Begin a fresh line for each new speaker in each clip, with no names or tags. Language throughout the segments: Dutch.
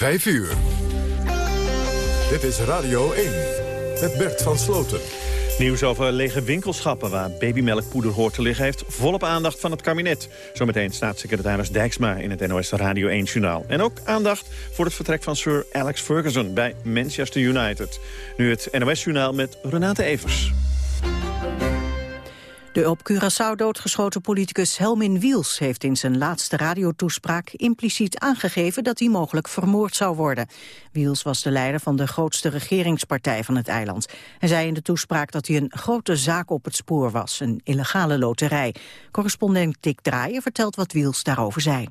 5 uur. Dit is Radio 1 met Bert van Sloten.
Nieuws over lege winkelschappen waar babymelkpoeder hoort te liggen... heeft volop aandacht van het kabinet. Zometeen staatssecretaris Dijksma in het NOS Radio 1-journaal. En ook aandacht voor het vertrek van Sir Alex Ferguson bij Manchester United. Nu het NOS-journaal met Renate Evers.
De op Curaçao doodgeschoten politicus Helmin Wiels heeft in zijn laatste radiotoespraak impliciet aangegeven dat hij mogelijk vermoord zou worden. Wiels was de leider van de grootste regeringspartij van het eiland. Hij zei in de toespraak dat hij een grote zaak op het spoor was, een illegale loterij. Correspondent Dick Draaien vertelt wat Wiels daarover zei.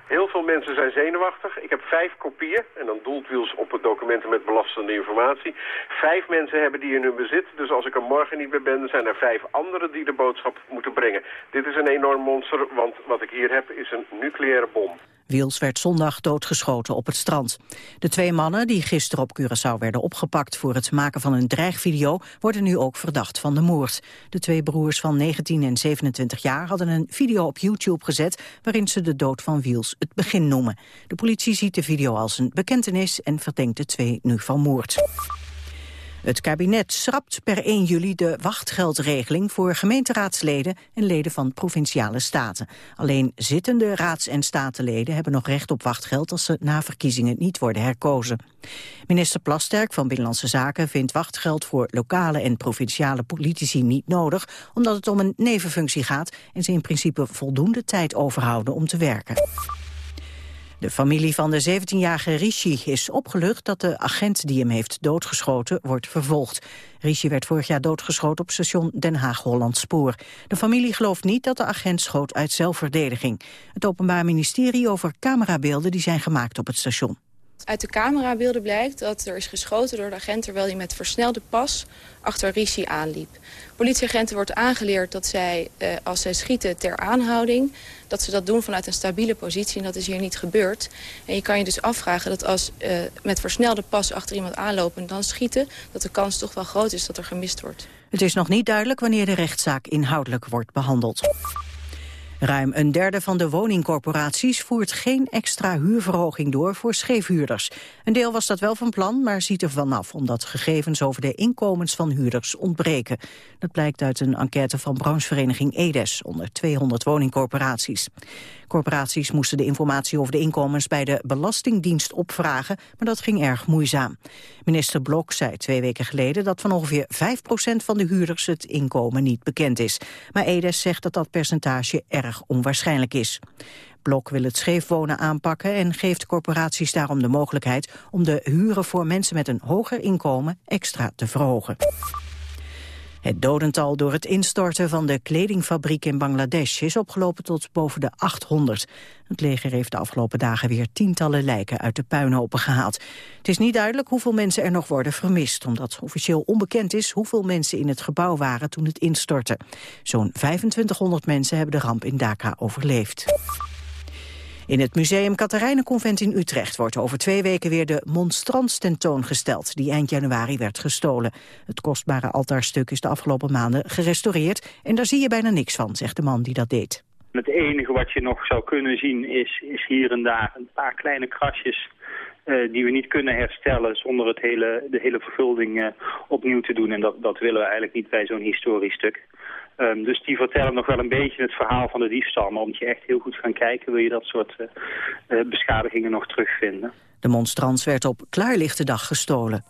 Mensen zijn zenuwachtig. Ik heb vijf kopieën, en dan doelt Wiels op het documenten met belastende informatie. Vijf mensen hebben die in hun bezit, dus als ik er morgen niet meer ben, zijn er vijf anderen die de boodschap moeten brengen. Dit is een enorm monster, want wat ik hier heb is een nucleaire bom.
Wiels werd zondag doodgeschoten op het strand. De twee mannen die gisteren op Curaçao werden opgepakt voor het maken van een dreigvideo worden nu ook verdacht van de moord. De twee broers van 19 en 27 jaar hadden een video op YouTube gezet waarin ze de dood van Wiels het begin noemen. De politie ziet de video als een bekentenis en verdenkt de twee nu van moord. Het kabinet schrapt per 1 juli de wachtgeldregeling voor gemeenteraadsleden en leden van provinciale staten. Alleen zittende raads- en statenleden hebben nog recht op wachtgeld als ze na verkiezingen niet worden herkozen. Minister Plasterk van Binnenlandse Zaken vindt wachtgeld voor lokale en provinciale politici niet nodig, omdat het om een nevenfunctie gaat en ze in principe voldoende tijd overhouden om te werken. De familie van de 17-jarige Rishi is opgelucht dat de agent die hem heeft doodgeschoten wordt vervolgd. Rishi werd vorig jaar doodgeschoten op station Den Haag-Holland Spoor. De familie gelooft niet dat de agent schoot uit zelfverdediging. Het Openbaar Ministerie over camerabeelden die zijn gemaakt op het station.
Uit de camerabeelden blijkt dat er is geschoten door de agent... terwijl hij met versnelde pas achter Rishi aanliep. Politieagenten wordt aangeleerd dat zij, eh, als zij schieten ter aanhouding... dat ze dat doen vanuit een stabiele positie en dat is hier niet gebeurd. En je kan je dus afvragen dat als eh, met versnelde pas achter iemand aanlopen... en dan schieten, dat de kans toch wel groot is dat er gemist wordt.
Het is nog niet duidelijk wanneer de rechtszaak inhoudelijk wordt behandeld. Ruim een derde van de woningcorporaties voert geen extra huurverhoging door voor scheefhuurders. Een deel was dat wel van plan, maar ziet er vanaf omdat gegevens over de inkomens van huurders ontbreken. Dat blijkt uit een enquête van branchevereniging EDES onder 200 woningcorporaties. Corporaties moesten de informatie over de inkomens bij de Belastingdienst opvragen, maar dat ging erg moeizaam. Minister Blok zei twee weken geleden dat van ongeveer 5% van de huurders het inkomen niet bekend is. Maar Edes zegt dat dat percentage erg onwaarschijnlijk is. Blok wil het scheefwonen aanpakken en geeft corporaties daarom de mogelijkheid om de huren voor mensen met een hoger inkomen extra te verhogen. Het dodental door het instorten van de kledingfabriek in Bangladesh is opgelopen tot boven de 800. Het leger heeft de afgelopen dagen weer tientallen lijken uit de puinhopen gehaald. Het is niet duidelijk hoeveel mensen er nog worden vermist, omdat officieel onbekend is hoeveel mensen in het gebouw waren toen het instortte. Zo'n 2500 mensen hebben de ramp in Dhaka overleefd. In het museum Katharijnenconvent in Utrecht wordt over twee weken weer de monstrans tentoongesteld, die eind januari werd gestolen. Het kostbare altaarstuk is de afgelopen maanden gerestaureerd en daar zie je bijna niks van, zegt de man die dat deed.
Het enige wat je nog zou kunnen zien is, is hier en daar een paar kleine krasjes uh, die we niet kunnen herstellen zonder het hele, de hele vergulding uh, opnieuw te doen. En dat, dat willen we eigenlijk niet bij zo'n historisch stuk. Um, dus die vertellen nog wel een beetje het verhaal van de diefstal. Maar om je echt heel goed gaan kijken wil je dat soort uh, beschadigingen nog terugvinden.
De monstrans werd op klaarlichte dag gestolen.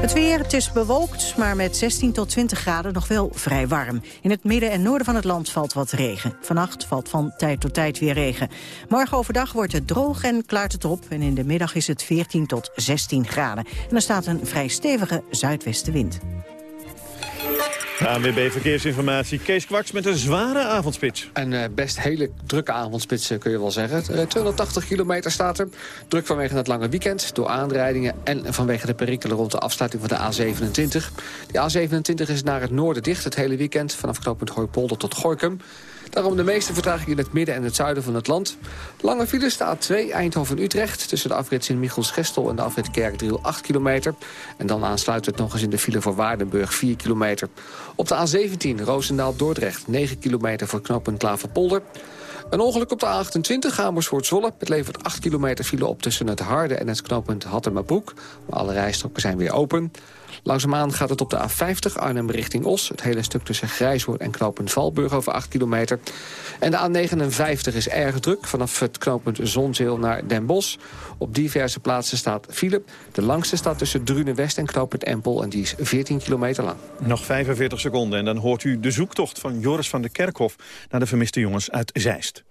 Het weer, het is bewolkt, maar met 16 tot 20 graden nog wel vrij warm. In het midden en noorden van het land valt wat regen. Vannacht valt van tijd tot tijd weer regen. Morgen overdag wordt het droog en klaart het op. En in de middag is het 14 tot 16 graden. En er staat een vrij stevige zuidwestenwind.
ANWB Verkeersinformatie. Kees Kwaks met een zware avondspits.
Een uh, best hele drukke avondspits kun je wel zeggen. Uh, 280 kilometer staat er. Druk vanwege het lange weekend, door aanrijdingen... en vanwege de perikelen rond de afsluiting van de A27. De A27 is naar het noorden dicht het hele weekend... vanaf knooppunt Hooipolder tot Gorkum. Daarom de meeste vertraging in het midden en het zuiden van het land. Lange file staat 2 Eindhoven-Utrecht... tussen de afrit Sint-Michels-Gestel en de afrit Kerkdriel 8 kilometer. En dan aansluit het nog eens in de file voor Waardenburg 4 kilometer. Op de A17 Roosendaal-Dordrecht 9 kilometer voor knooppunt Klaverpolder. Een ongeluk op de A28 Amersfoort-Zwolle. Het levert 8 kilometer file op tussen het Harde en het knooppunt Hattemabroek. Maar alle rijstroken zijn weer open. Langzaamaan gaat het op de A50 Arnhem richting Os. Het hele stuk tussen Grijshoort en knooppunt Valburg over 8 kilometer. En de A59 is erg druk vanaf het knooppunt Zonzeel naar Den Bosch. Op diverse plaatsen staat file. De langste staat tussen Drunen West en knooppunt Empel... en die is 14 kilometer lang.
Nog 45 seconden en dan hoort u de zoektocht van Joris van der Kerkhof... naar de vermiste jongens uit Zeist.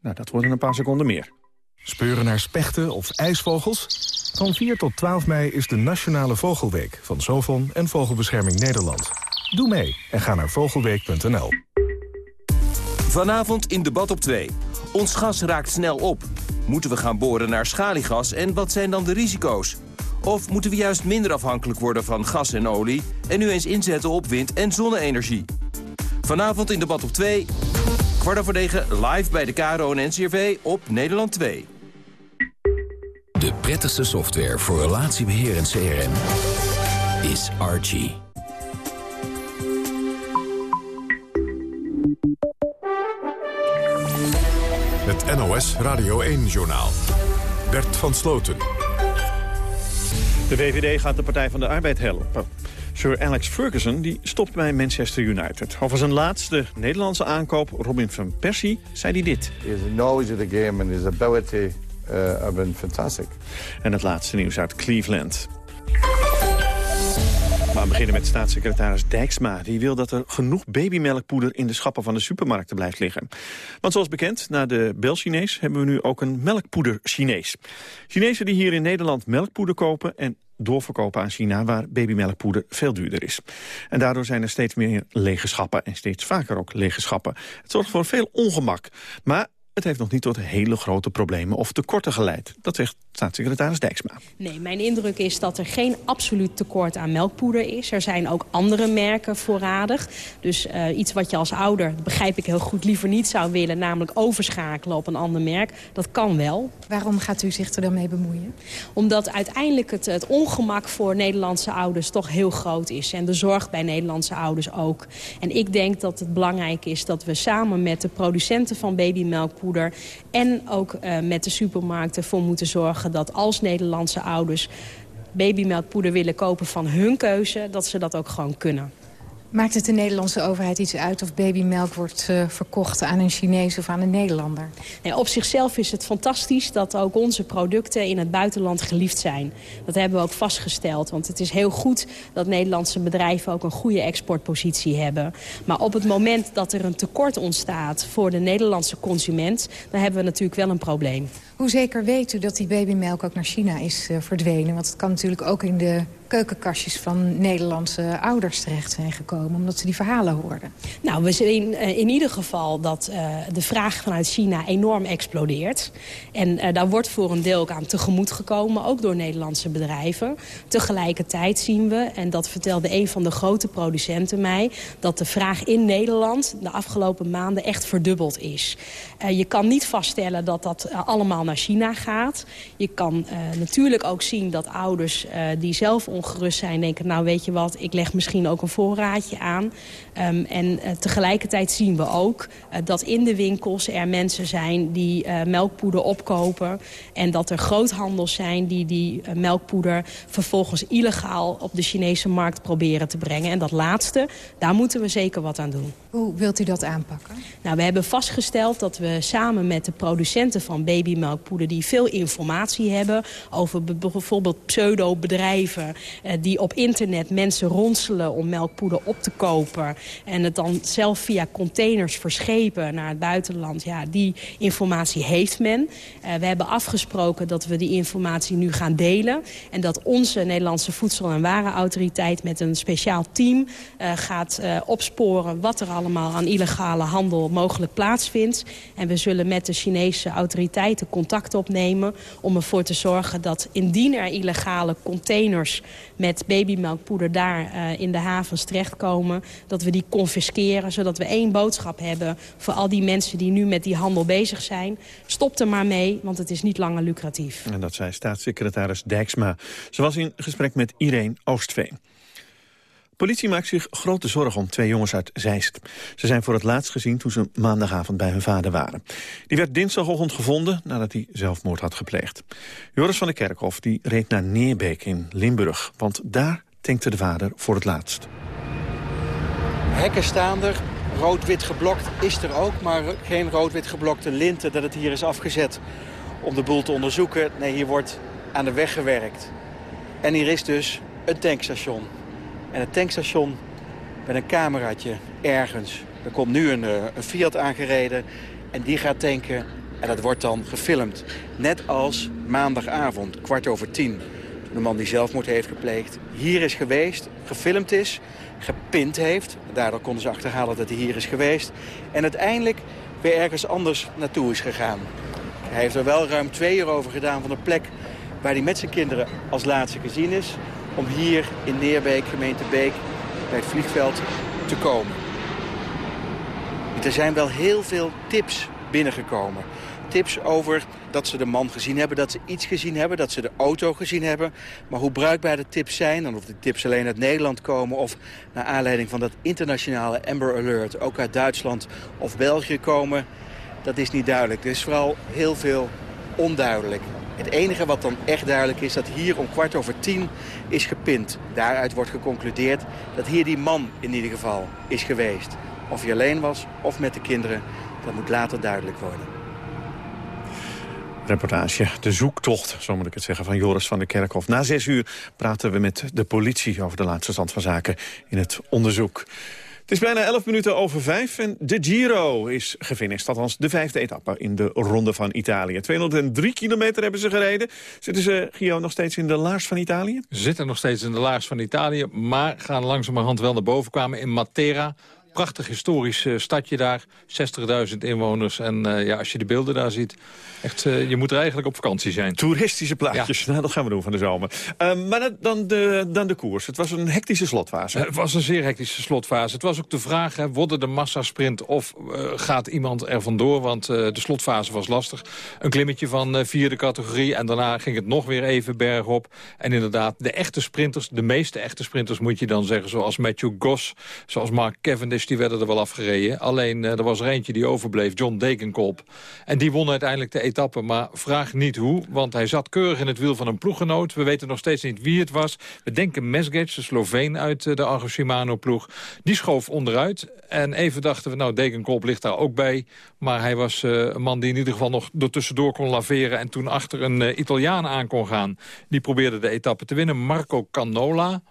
Nou, dat worden een paar seconden meer.
Speuren naar spechten of ijsvogels? Van 4 tot 12 mei is de Nationale Vogelweek van Sovon en Vogelbescherming Nederland. Doe mee en ga naar vogelweek.nl.
Vanavond in debat op 2. Ons gas raakt snel op. Moeten we gaan boren naar schaliegas en wat zijn dan de risico's? Of moeten we juist minder afhankelijk worden van gas en olie... en nu eens inzetten op wind- en zonne-energie? Vanavond in debat op 2, kwart over 9 live bij de KRO en NCRV op Nederland 2.
De prettigste software voor relatiebeheer en CRM is Archie.
Het NOS Radio 1-journaal. Bert van Sloten.
De VVD gaat de Partij van de Arbeid helpen. Sir Alex Ferguson die stopt bij Manchester United. Over zijn laatste Nederlandse aankoop, Robin van Persie, zei hij dit.
His knowledge of the game and his ability uh, been fantastic.
En het laatste nieuws uit Cleveland. We beginnen met staatssecretaris Dijksma. Die wil dat er genoeg babymelkpoeder in de schappen van de supermarkten blijft liggen. Want zoals bekend, na de Bel-Chinees hebben we nu ook een melkpoeder-Chinees. Chinezen die hier in Nederland melkpoeder kopen en doorverkopen aan China... waar babymelkpoeder veel duurder is. En daardoor zijn er steeds meer lege schappen en steeds vaker ook lege schappen. Het zorgt voor veel ongemak. Maar het heeft nog niet tot hele grote problemen of tekorten geleid. Dat zegt staatssecretaris Dijksma.
Nee, mijn indruk is dat er geen absoluut tekort aan melkpoeder is. Er zijn ook andere merken voorradig. Dus uh, iets wat je als ouder, dat begrijp ik heel goed, liever niet zou willen... namelijk overschakelen op een ander merk, dat kan wel.
Waarom gaat u zich er dan mee bemoeien?
Omdat uiteindelijk het, het ongemak voor Nederlandse ouders toch heel groot is. En de zorg bij Nederlandse ouders ook. En ik denk dat het belangrijk is dat we samen met de producenten van babymelkpoeder en ook uh, met de supermarkten voor moeten zorgen dat als Nederlandse ouders babymelkpoeder willen kopen van hun keuze... dat ze dat ook gewoon kunnen.
Maakt het de Nederlandse overheid iets uit of babymelk wordt uh, verkocht aan een Chinees of aan een Nederlander?
Nee, op zichzelf is het fantastisch dat ook onze producten in het buitenland geliefd zijn. Dat hebben we ook vastgesteld, want het is heel goed dat Nederlandse bedrijven ook een goede exportpositie hebben. Maar op het moment dat er een tekort ontstaat voor de Nederlandse consument, dan hebben we natuurlijk wel een probleem.
Hoe zeker weet u dat die babymelk ook naar China is uh, verdwenen? Want het kan natuurlijk ook in de keukenkastjes van Nederlandse ouders terecht zijn gekomen... omdat ze die verhalen hoorden.
Nou, we zien uh, in ieder geval dat uh, de vraag vanuit China enorm explodeert. En daar wordt voor een deel ook aan tegemoet gekomen, ook door Nederlandse bedrijven. Tegelijkertijd zien we, en dat vertelde een van de grote producenten mij... dat de vraag in Nederland de afgelopen maanden echt verdubbeld is. Je kan niet vaststellen dat dat allemaal naar China gaat. Je kan natuurlijk ook zien dat ouders die zelf ongerust zijn. Denken, nou weet je wat, ik leg misschien ook een voorraadje aan. Um, en uh, tegelijkertijd zien we ook uh, dat in de winkels er mensen zijn die uh, melkpoeder opkopen. En dat er groothandels zijn die die melkpoeder vervolgens illegaal op de Chinese markt proberen te brengen. En dat laatste, daar moeten we zeker wat aan doen.
Hoe wilt u dat aanpakken?
Nou, we hebben vastgesteld dat we samen met de producenten van babymelkpoeder... die veel informatie hebben over bijvoorbeeld pseudo-bedrijven... Eh, die op internet mensen ronselen om melkpoeder op te kopen... en het dan zelf via containers verschepen naar het buitenland. Ja, die informatie heeft men. Uh, we hebben afgesproken dat we die informatie nu gaan delen... en dat onze Nederlandse Voedsel- en Warenautoriteit... met een speciaal team uh, gaat uh, opsporen wat er allemaal aan illegale handel mogelijk plaatsvindt. En we zullen met de Chinese autoriteiten contact opnemen... om ervoor te zorgen dat indien er illegale containers met babymelkpoeder daar in de havens terechtkomen... dat we die confisceren, zodat we één boodschap hebben... voor al die mensen die nu met die handel bezig zijn. Stop er maar mee, want het is niet langer lucratief.
En dat zei staatssecretaris Dijksma. Ze was in gesprek met Irene Oostveen. Politie maakt zich grote zorgen om twee jongens uit Zeist. Ze zijn voor het laatst gezien toen ze maandagavond bij hun vader waren. Die werd dinsdagochtend gevonden nadat hij zelfmoord had gepleegd. Joris van der Kerkhof die reed naar Neerbeek in Limburg. Want daar tankte de vader voor het laatst.
Hekken staan er, rood-wit geblokt is er ook... maar geen rood-wit geblokte linten dat het hier is afgezet om de boel te onderzoeken. Nee, hier wordt aan de weg gewerkt. En hier is dus een tankstation. En het tankstation met een cameraatje ergens. Er komt nu een, eh, Fiat aangereden en die gaat tanken en dat wordt dan gefilmd. Net als maandagavond, kwart over tien. De man die zelfmoord heeft gepleegd hier is geweest, gefilmd is, gepind heeft. Daardoor konden ze achterhalen dat hij hier is geweest. En uiteindelijk weer ergens anders naartoe is gegaan. Hij heeft er wel ruim twee uur over gedaan van de plek waar hij met zijn kinderen als laatste gezien is... om hier in Neerbeek, gemeente Beek, bij het vliegveld te komen. Er zijn wel heel veel tips binnengekomen. Tips over dat ze de man gezien hebben, dat ze iets gezien hebben, dat ze de auto gezien hebben. Maar hoe bruikbaar de tips zijn, en of de tips alleen uit Nederland komen... of naar aanleiding van dat internationale Amber Alert ook uit Duitsland of België komen... dat is niet duidelijk. Er is vooral heel veel onduidelijk. Het enige wat dan echt duidelijk is, dat hier om kwart over tien is gepind. Daaruit wordt geconcludeerd dat hier die man in ieder geval is geweest. Of hij alleen was of met de kinderen, dat moet later duidelijk worden.
Reportage, de zoektocht, zo moet ik het zeggen, van Joris van der Kerkhof. Na zes uur praten we met de politie over de laatste stand van zaken in het onderzoek. Het is bijna 11 minuten over vijf en de Giro is gefinished. Althans, de vijfde etappe in de Ronde van Italië. 203 kilometer hebben ze gereden. Zitten ze, Gio, nog steeds in de laars van Italië?
Zitten nog steeds in de laars van Italië... maar gaan langzamerhand wel naar boven kwamen in Matera prachtig historisch uh, stadje daar. 60.000 inwoners. En uh, ja, als je de beelden daar ziet, echt, uh, je moet er eigenlijk op vakantie zijn.
Toeristische plaatjes, ja. nou, dat gaan we doen van de zomer. Ehm, maar dan de, dan de koers. Het was een hectische slotfase.
het was een zeer hectische slotfase. Het was ook de vraag, hè, wordt de massasprint of gaat iemand er vandoor? Want de slotfase was lastig. Een klimmetje van vierde categorie en daarna ging het nog weer even bergop. En inderdaad, de echte sprinters, de meeste echte sprinters moet je dan zeggen... zoals Matthew Goss, zoals Mark Cavendish die werden er wel afgereden. Alleen uh, er was er eentje die overbleef, John Degenkolb. En die won uiteindelijk de etappe, maar vraag niet hoe. Want hij zat keurig in het wiel van een ploeggenoot. We weten nog steeds niet wie het was. We denken Mesgec, de Sloveen uit eh, de Argo Shimano-ploeg. Die schoof onderuit. En even dachten we, nou, Degenkolb ligt daar ook bij. Maar hij was uh, een man die in ieder geval nog er tussendoor kon laveren... en toen achter een uh, Italiaan aan kon gaan. Die probeerde de etappe te winnen, Marco Canola...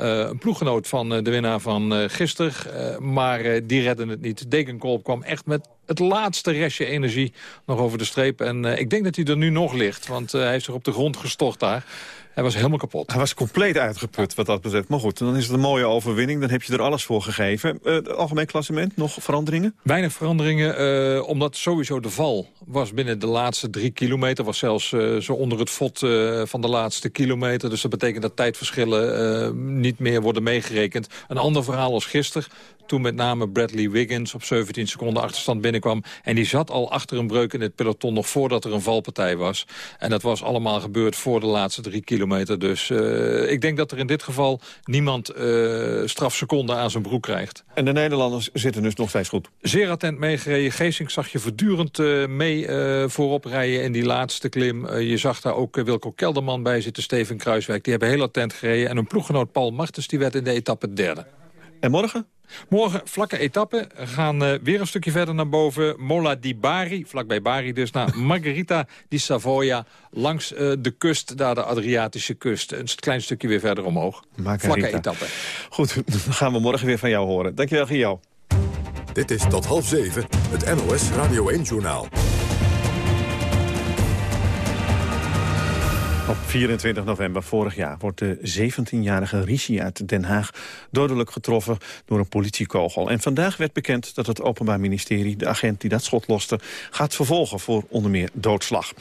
Uh, een ploeggenoot van uh, de winnaar van uh, gisteren. maar die redden het niet. Degenkolb kwam echt met het laatste restje energie nog over de streep. En ik denk dat hij er nu nog ligt. Want hij heeft zich op de grond gestort daar. Hij was helemaal kapot.
Hij was compleet uitgeput wat dat betreft. Maar goed, dan is het een mooie overwinning. Dan heb je er alles voor gegeven. Uh, het algemeen klassement, nog veranderingen?
Weinig veranderingen, uh, omdat sowieso de val was binnen de laatste drie kilometer. Was zelfs uh, zo onder het vod van de laatste kilometer. Dus dat betekent dat tijdverschillen niet meer worden meegerekend. Een ander verhaal als gisteren. Toen met name Bradley Wiggins op 17 seconden achterstand binnenkwam. En die zat al achter een breuk in het peloton nog voordat er een valpartij was. En dat was allemaal gebeurd voor de laatste drie kilometer. Dus uh, ik denk dat er in dit geval niemand uh, strafseconden aan zijn broek krijgt.
En de Nederlanders zitten dus nog steeds goed?
Zeer attent meegereden. Geesink zag je voortdurend uh, mee voorop rijden in die laatste klim. je zag daar ook Wilco Kelderman bij zitten, Steven Kruiswijk. Die hebben heel attent gereden. En een ploeggenoot Paul Martens die werd in de etappe derde.
En morgen?
Morgen vlakke etappe. We gaan uh, weer een stukje verder naar boven. Mola di Bari, vlakbij Bari dus, naar Margherita di Savoia. Langs uh, de kust, daar de Adriatische kust. Een klein stukje weer verder omhoog.
Margarita.
Vlakke etappe.
Goed, dan gaan we morgen weer van jou horen. Dankjewel, Gio.
Dit is tot half zeven, het NOS Radio 1-journaal.
Op 24 november vorig jaar wordt de 17-jarige Rishi uit Den Haag dodelijk getroffen door een politiekogel. En vandaag werd bekend dat het Openbaar Ministerie de agent die dat schot loste gaat vervolgen voor onder meer doodslag. Het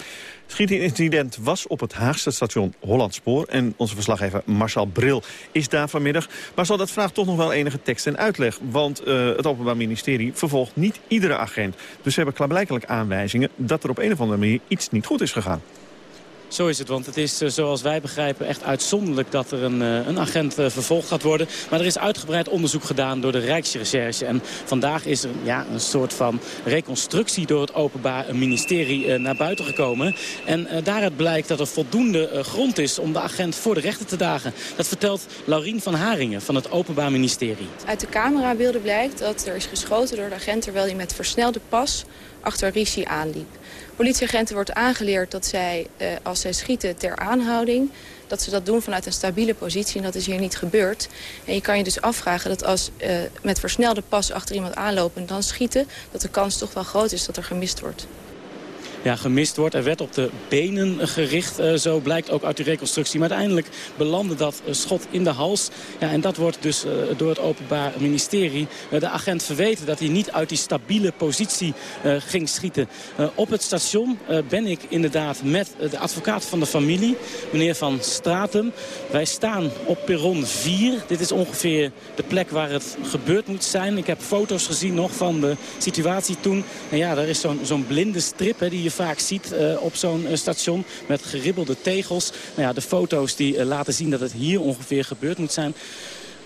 schietincident was op het Haagse station Hollandspoor en onze verslaggever Marcel Bril is daar vanmiddag. Maar zal dat vraagt toch nog wel enige tekst en uitleg, want uh, het Openbaar Ministerie vervolgt niet iedere agent. Dus ze hebben klaarblijkelijk aanwijzingen dat er op een of andere manier iets niet goed is gegaan.
Zo is het, want het is zoals wij begrijpen echt uitzonderlijk dat er een, een agent vervolgd gaat worden. Maar er is uitgebreid onderzoek gedaan door de Rijksrecherche. En vandaag is er ja, een soort van reconstructie door het Openbaar Ministerie naar buiten gekomen. En daaruit blijkt dat er voldoende grond is om de agent voor de rechter te dagen. Dat vertelt Laurien van Haringen van het Openbaar Ministerie.
Uit de camerabeelden blijkt dat er is geschoten door de agent... terwijl hij met versnelde pas achter Rishi aanliep. Politieagenten wordt aangeleerd dat zij, eh, als zij schieten ter aanhouding... dat ze dat doen vanuit een stabiele positie en dat is hier niet gebeurd. En je kan je dus afvragen dat als eh, met versnelde pas achter iemand aanlopen en dan schieten... dat de kans toch wel groot is dat er gemist wordt
ja, gemist wordt. Er werd op de benen gericht, uh, zo blijkt ook uit de reconstructie. Maar uiteindelijk belandde dat uh, schot in de hals. Ja, en dat wordt dus uh, door het Openbaar Ministerie de agent verweten... dat hij niet uit die stabiele positie ging schieten. op het station ben ik inderdaad met de advocaat van de familie, meneer Van Stratum. Wij staan op perron 4. Dit is ongeveer de plek waar het gebeurd moet zijn. Ik heb foto's gezien nog van de situatie toen. En ja, er is zo'n zo'n blinde strip hè, die je vaak ziet uh, op zo'n uh, station. Met geribbelde tegels. Nou ja, de foto's die uh, laten zien dat het hier ongeveer gebeurd moet zijn.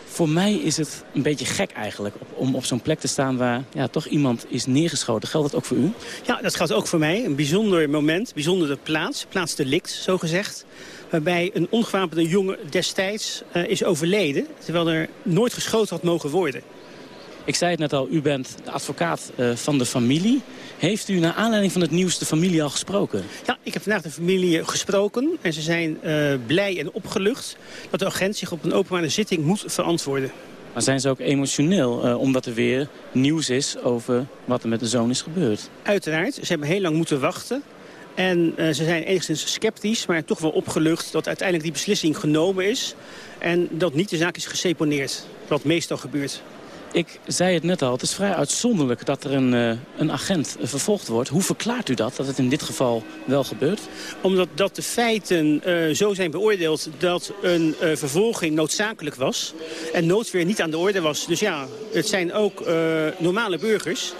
Voor mij is het een beetje gek eigenlijk om op zo'n plek te staan waar ja, toch iemand is neergeschoten. Geldt dat ook voor u?
Ja, dat geldt ook voor mij. Een bijzonder moment, bijzondere plaats, plaats delict, zo gezegd. Waarbij een ongewapende jongen destijds is overleden, terwijl er nooit geschoten had mogen worden.
Ik zei het net al, u bent de advocaat uh, van de familie. Heeft u naar aanleiding van het nieuws de familie al gesproken?
Ja, ik heb vandaag de familie gesproken. En ze zijn uh, blij en opgelucht dat de agent zich op een openbare zitting moet verantwoorden.
Maar zijn ze ook emotioneel, uh, omdat er weer nieuws is over wat er met de zoon is gebeurd?
Uiteraard. Ze hebben heel lang moeten wachten. En uh, ze zijn enigszins sceptisch, maar toch wel opgelucht dat uiteindelijk die beslissing genomen is. En dat niet de zaak is geseponeerd, wat meestal gebeurt.
Ik zei het net al, het is vrij uitzonderlijk dat er een, uh, een agent vervolgd wordt. Hoe verklaart u dat, dat het in dit geval wel gebeurt?
Omdat dat de feiten uh, zo zijn beoordeeld dat een uh, vervolging noodzakelijk was. En noodweer niet aan de orde was. Dus ja, het zijn ook normale burgers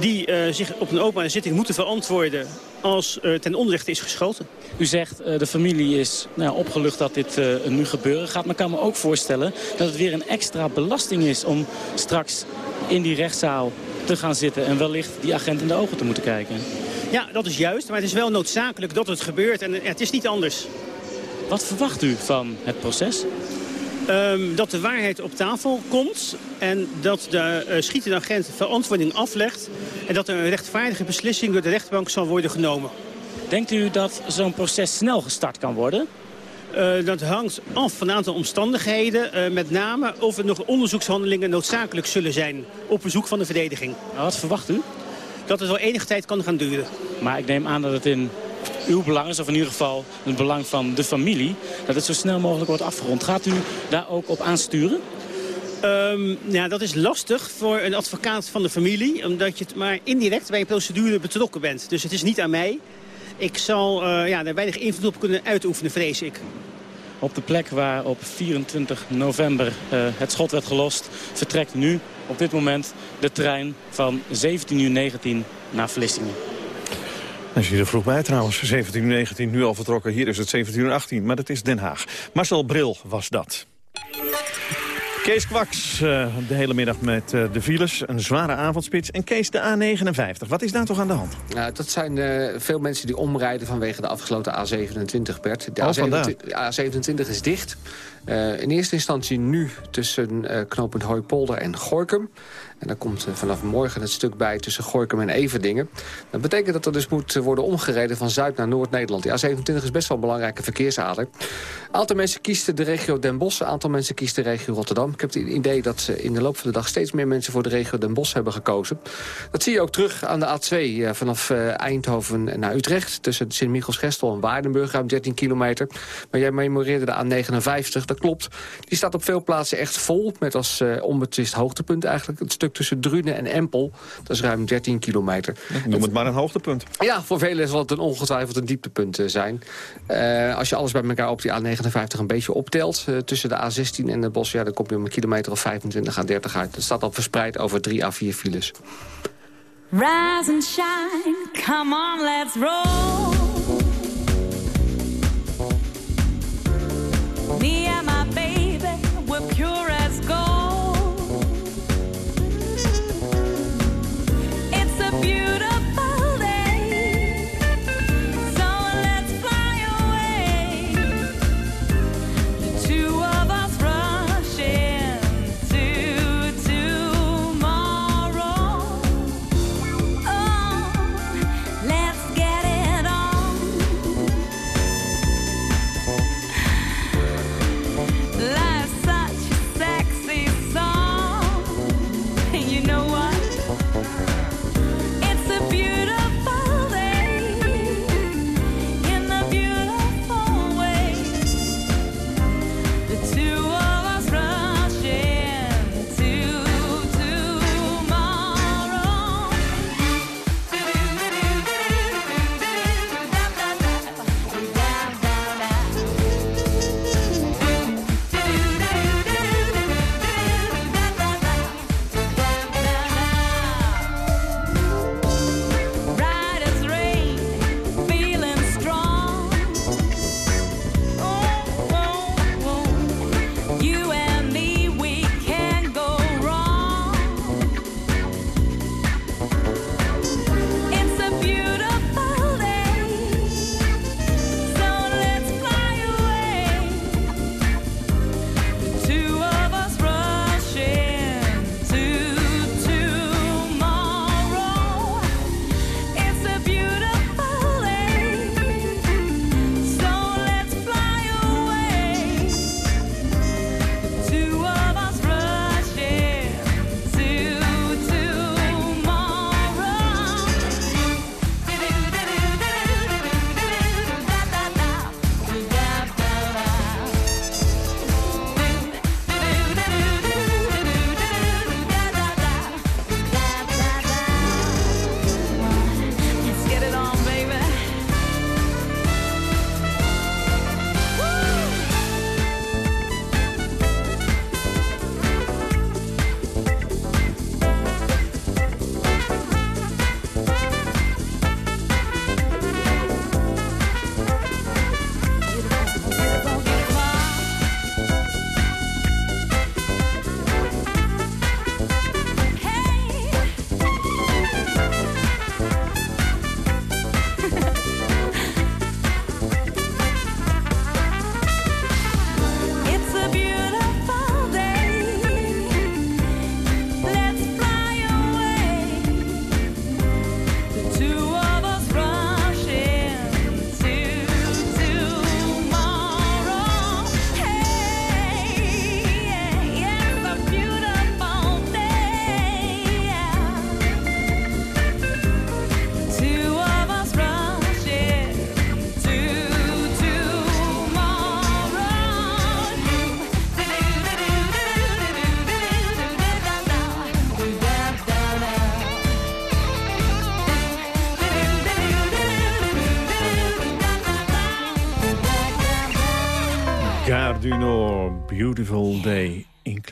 die zich op een openbare zitting moeten verantwoorden als uh, ten onrechte is geschoten.
U zegt uh, de familie is nou, opgelucht dat dit uh, nu gebeuren gaat. Maar ik kan me ook voorstellen dat het weer een extra belasting is... om straks in die rechtszaal te gaan zitten... en wellicht die agent in de ogen te moeten kijken.
Ja, dat is juist. Maar het is wel noodzakelijk dat het gebeurt. En het is niet anders.
Wat verwacht u van het proces?
Um, dat de waarheid op tafel komt en dat de uh, schietende agent verantwoording aflegt... en dat er een rechtvaardige beslissing door de rechtbank zal worden genomen.
Denkt u dat zo'n proces snel gestart kan worden?
Uh, dat hangt af van een aantal omstandigheden. Uh, met name of er nog onderzoekshandelingen noodzakelijk zullen zijn op bezoek van de verdediging.
Nou, wat verwacht u?
Dat het wel enige tijd kan gaan duren.
Maar ik neem aan dat het in uw belang is, of in ieder geval het belang van de familie... dat het zo snel mogelijk wordt afgerond. Gaat u daar ook op aansturen?
Um, ja, dat is lastig voor een advocaat van de familie... omdat je het maar indirect bij een procedure betrokken bent. Dus het is niet aan mij. Ik zal uh, ja, daar weinig invloed op kunnen uitoefenen, vrees ik.
Op de plek waar op 24 november uh, het schot werd gelost... vertrekt nu op dit moment de trein van 17 uur 19 naar Vlissingen.
Als je er vroeg bij trouwens, 17 uur 19, nu al vertrokken. Hier is het 17 uur 18, maar dat is Den Haag. Marcel Bril was dat. Kees Kwaks, uh, de hele middag met uh, de files, een zware avondspits. En Kees, de A59, wat is daar toch aan de hand?
Ja, dat zijn uh, veel mensen die omrijden vanwege de afgesloten A27, Bert. De
oh,
A27, A27 is dicht. in eerste instantie nu tussen knooppunt Hooipolder en Gorkum. En daar komt vanaf morgen het stuk bij tussen Gorkum en Everdingen. Dat betekent dat er dus moet worden omgereden van Zuid naar Noord-Nederland. Die A27 is best wel een belangrijke verkeersader. Een aantal mensen kiest de regio Den Bosch, een aantal mensen kiest de regio Rotterdam. Ik heb het idee dat ze in de loop van de dag steeds meer mensen voor de regio Den Bosch hebben gekozen. Dat zie je ook terug aan de A2 vanaf Eindhoven naar Utrecht. Tussen Sint-Michels-Gestel en Waardenburg, ruim 13 kilometer. Maar jij memoreerde de A59, dat klopt. Die staat op veel plaatsen echt vol, met als uh, onbetwist hoogtepunt eigenlijk het stuk tussen Drunen en Empel. Dat is ruim 13 kilometer.
Noem het maar een hoogtepunt.
Ja, voor velen zal het een ongetwijfeld een dieptepunt uh, zijn. Uh, als je alles bij elkaar op die A59 een beetje optelt... Uh, tussen de A16 en de bos, ja, dan kom je om een kilometer of 25 à 30 uit. Dat staat al verspreid over 3 à 4 files.
Rise and shine, come on, let's roll.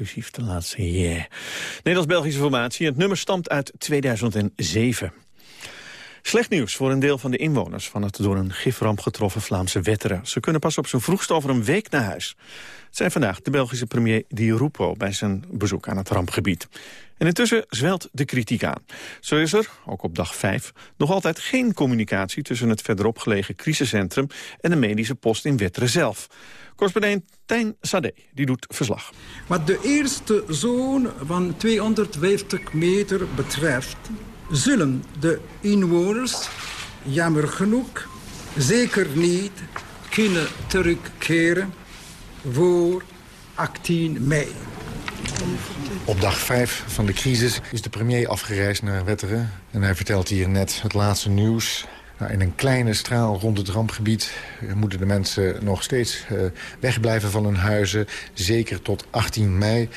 Inclusief de laatste, yeah. Nederlands-Belgische formatie. Het nummer stamt uit 2007. Slecht nieuws voor een deel van de inwoners van het door een giframp getroffen Vlaamse Wetteren. Ze kunnen pas op zijn vroegst over een week naar huis. Het zijn vandaag de Belgische premier Di Rupo bij zijn bezoek aan het rampgebied. En intussen zwelt de kritiek aan. Zo is er, ook op dag 5, nog altijd geen communicatie... tussen het verderop gelegen crisiscentrum en de medische post in Wetteren zelf. Correspondent Tijn Sade, die doet verslag.
Wat de eerste zone van 250 meter betreft... zullen de inwoners, jammer genoeg, zeker niet kunnen terugkeren voor 18 mei.
Op dag 5 van de crisis is de premier afgereisd naar Wetteren. En hij vertelt hier net het laatste nieuws. Nou, in een kleine straal rond het rampgebied moeten de mensen nog steeds uh, wegblijven van hun huizen. Zeker tot 18 mei.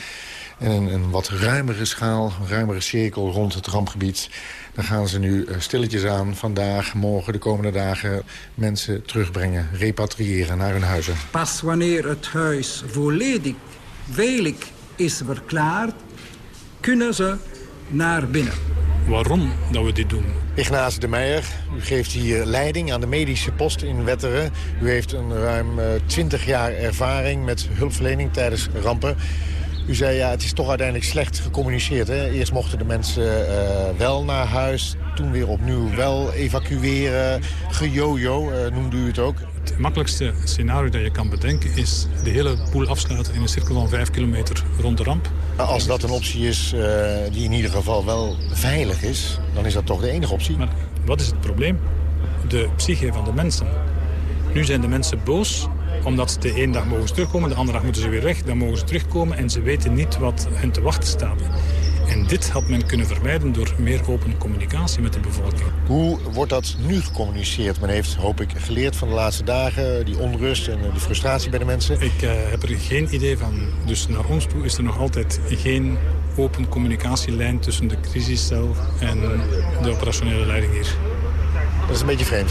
En een, een wat ruimere schaal, een ruimere cirkel rond het rampgebied. Dan gaan ze nu uh, stilletjes aan vandaag, morgen, de komende dagen... mensen terugbrengen, repatriëren naar hun huizen.
Pas wanneer het huis volledig veilig is verklaard, kunnen ze naar binnen.
Waarom dat we dit doen?
Ignace de Meijer, u geeft hier leiding aan de medische post in Wetteren. U heeft een ruim 20 jaar ervaring met hulpverlening tijdens rampen. U zei ja, het is toch uiteindelijk slecht gecommuniceerd. Hè? Eerst mochten de mensen uh, wel naar huis, toen weer opnieuw wel evacueren. Gejojo uh, noemde u het ook.
Het makkelijkste scenario dat je kan bedenken is de hele boel afsluiten in een cirkel van 5 kilometer rond de ramp.
Als dat een optie is uh, die in ieder geval wel veilig is, dan is dat toch de enige optie.
Maar wat is het probleem? De psyche van de mensen. Nu zijn de mensen boos omdat de ene dag mogen ze terugkomen, de andere dag moeten ze weer weg. Dan mogen ze terugkomen en ze weten niet wat hen te wachten staat. En dit had men kunnen vermijden door meer open communicatie met de bevolking.
Hoe wordt dat nu gecommuniceerd? Men heeft, hoop ik, geleerd van de laatste dagen, die onrust en de frustratie bij de mensen.
Ik uh, heb er geen idee van. Dus naar ons toe is er nog altijd geen open communicatielijn tussen de crisiscel en de operationele leiding hier.
Dat is een beetje vreemd.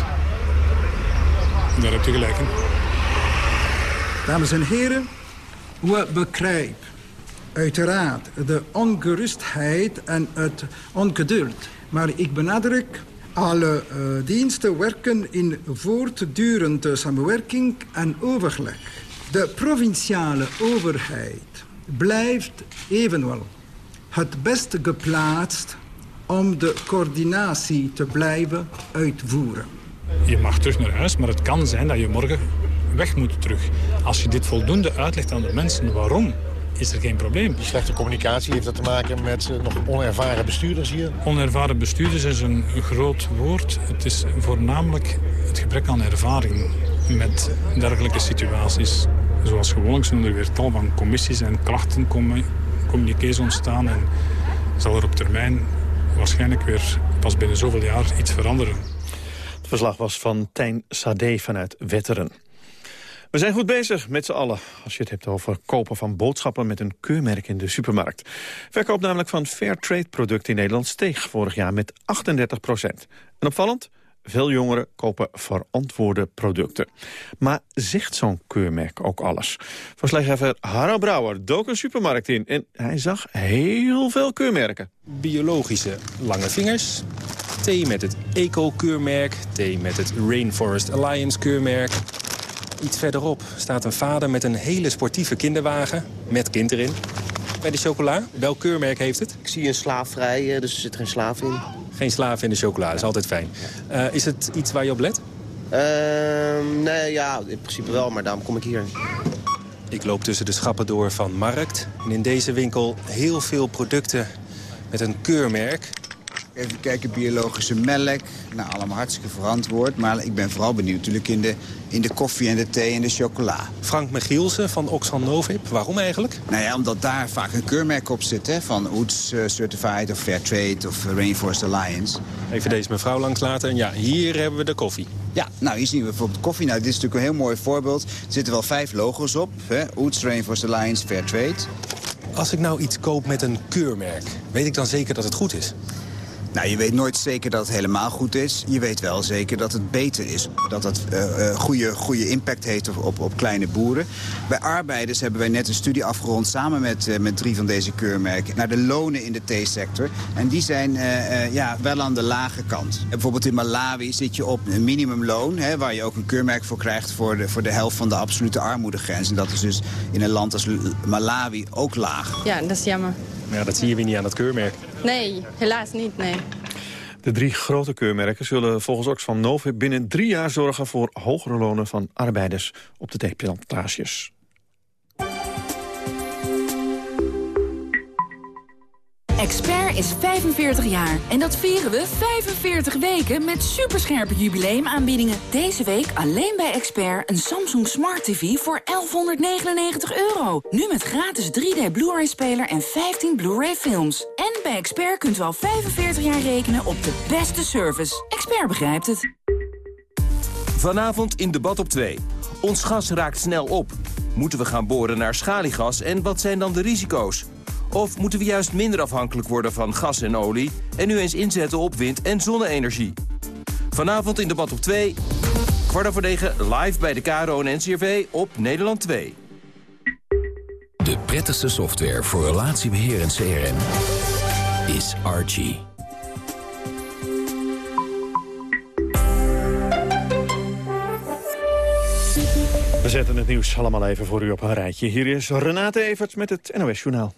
Daar heb je gelijk in.
Dames en heren, we begrijpen uiteraard de ongerustheid en het ongeduld. Maar ik benadruk, alle uh, diensten werken in voortdurende samenwerking en overleg. De provinciale overheid blijft evenwel het beste geplaatst om de coördinatie te blijven uitvoeren.
Je mag terug naar huis, maar het kan zijn dat je morgen weg moet terug. Als je dit voldoende uitlegt aan de mensen, waarom is er geen probleem.
Die slechte communicatie, heeft dat te maken met uh, nog onervaren bestuurders hier?
Onervaren bestuurders is een groot woord. Het is voornamelijk het gebrek aan ervaring met dergelijke situaties. Zoals gewoonlijk zijn er weer tal van commissies en klachten, communiqués ontstaan. En zal er op termijn waarschijnlijk weer pas binnen zoveel jaar iets veranderen.
Het verslag was van Tijn Sade vanuit Wetteren. We zijn goed bezig met z'n allen als je het hebt over kopen van boodschappen met een keurmerk in de supermarkt. Verkoop namelijk van fair trade producten in Nederland steeg vorig jaar met 38 procent. En opvallend, veel jongeren kopen verantwoorde producten. Maar zegt zo'n keurmerk ook alles? Verslaggever Harro Brouwer dook een supermarkt in en hij zag heel veel keurmerken.
Biologische lange vingers, thee met het eco-keurmerk, thee met het Rainforest Alliance keurmerk Iets verderop staat een vader met een hele sportieve kinderwagen met kind erin. Bij de chocola, welk keurmerk heeft het?
Ik zie een slaafvrij, dus er zit geen slaaf in.
Geen slaaf in de chocola, dat is altijd fijn. Uh, is het iets waar je op let?
Uh, nee, ja, in principe wel, maar daarom kom ik hier.
Ik loop tussen de schappen door van Markt. En in deze winkel heel veel producten met een keurmerk.
Even kijken, biologische melk. Nou, allemaal hartstikke verantwoord. Maar ik ben vooral benieuwd natuurlijk in de, in de koffie en de thee en de chocola.
Frank Michielsen van Oxfam Novib. Waarom eigenlijk?
Nou ja, omdat daar vaak een keurmerk op zit. Hè, van OOTS uh, Certified of Fair Trade of Rainforest Alliance.
Even deze mevrouw langs laten. En ja, hier hebben we de koffie.
Ja, nou hier zien we bijvoorbeeld koffie. Nou, dit is natuurlijk een heel mooi voorbeeld. Er zitten wel vijf logo's op. Hè? OOTS, Rainforest Alliance, Fair Trade.
Als ik nou iets koop met een keurmerk, weet ik dan zeker dat het goed is?
Nou, je weet nooit zeker dat het helemaal goed is. Je weet wel zeker dat het beter is. Dat het uh, goede, goede impact heeft op, op, kleine boeren. Bij arbeiders hebben wij net een studie afgerond... samen met, uh, met drie van deze keurmerken... naar de lonen in de theesector. En die zijn ja, wel aan de lage kant. Bijvoorbeeld in Malawi zit je op een minimumloon... Hè, waar je ook een keurmerk voor krijgt... voor de, voor de helft van de absolute armoedegrens. En dat is dus in een land als Malawi ook laag.
Ja, dat is jammer.
Ja, dat zie je weer niet aan het keurmerk.
Nee, helaas niet, nee.
De drie grote keurmerken zullen volgens Oxfam Novib binnen drie jaar zorgen voor hogere lonen van arbeiders op de theeplantages.
Expert is 45 jaar en dat vieren we 45 weken met superscherpe jubileumaanbiedingen. Deze week alleen bij Expert een Samsung Smart TV voor 1199 euro. Nu met gratis 3D Blu-ray speler en 15 Blu-ray films. En bij Expert kunt u al 45 jaar rekenen op de beste service. Expert begrijpt het.
Vanavond in debat op 2. Ons gas raakt snel op. Moeten we gaan boren naar schaliegas en wat zijn dan de risico's? Of moeten we juist minder afhankelijk worden van gas en olie... en nu eens inzetten op wind- en zonne-energie? Vanavond in debat op 2, kwart over negen, live bij de KRO en NCRV op Nederland 2.
De prettigste software voor relatiebeheer en CRM is Archie.
We zetten het nieuws allemaal even voor u op een rijtje. Hier is Renate Everts met het NOS Journaal.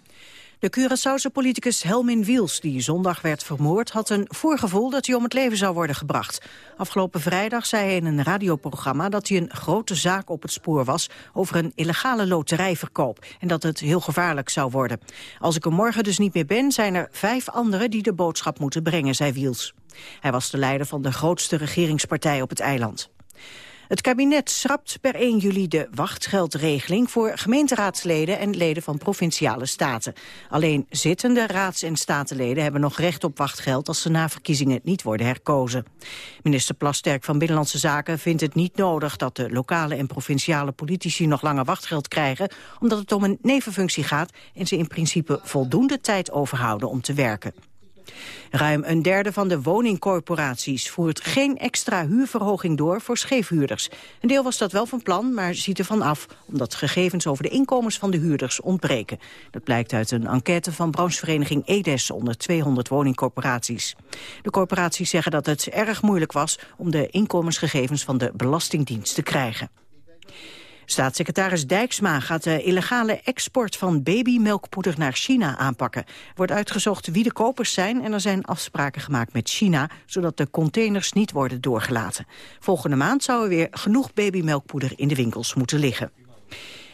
De Curaçaose politicus Helmin Wiels, die zondag werd vermoord... had een voorgevoel dat hij om het leven zou worden gebracht. Afgelopen vrijdag zei hij in een radioprogramma... dat hij een grote zaak op het spoor was over een illegale loterijverkoop... en dat het heel gevaarlijk zou worden. Als ik er morgen dus niet meer ben, zijn er vijf anderen... die de boodschap moeten brengen, zei Wiels. Hij was de leider van de grootste regeringspartij op het eiland. Het kabinet schrapt per 1 juli de wachtgeldregeling voor gemeenteraadsleden en leden van provinciale staten. Alleen zittende raads- en statenleden hebben nog recht op wachtgeld als ze na verkiezingen niet worden herkozen. Minister Plasterk van Binnenlandse Zaken vindt het niet nodig dat de lokale en provinciale politici nog langer wachtgeld krijgen, omdat het om een nevenfunctie gaat en ze in principe voldoende tijd overhouden om te werken. Ruim een derde van de woningcorporaties voert geen extra huurverhoging door voor scheefhuurders. Een deel was dat wel van plan, maar ziet ervan af omdat gegevens over de inkomens van de huurders ontbreken. Dat blijkt uit een enquête van branchevereniging EDES onder 200 woningcorporaties. De corporaties zeggen dat het erg moeilijk was om de inkomensgegevens van de Belastingdienst te krijgen. Staatssecretaris Dijksma gaat de illegale export van babymelkpoeder naar China aanpakken. Wordt uitgezocht wie de kopers zijn en er zijn afspraken gemaakt met China, zodat de containers niet worden doorgelaten. Volgende maand zou er weer genoeg babymelkpoeder in de winkels moeten liggen.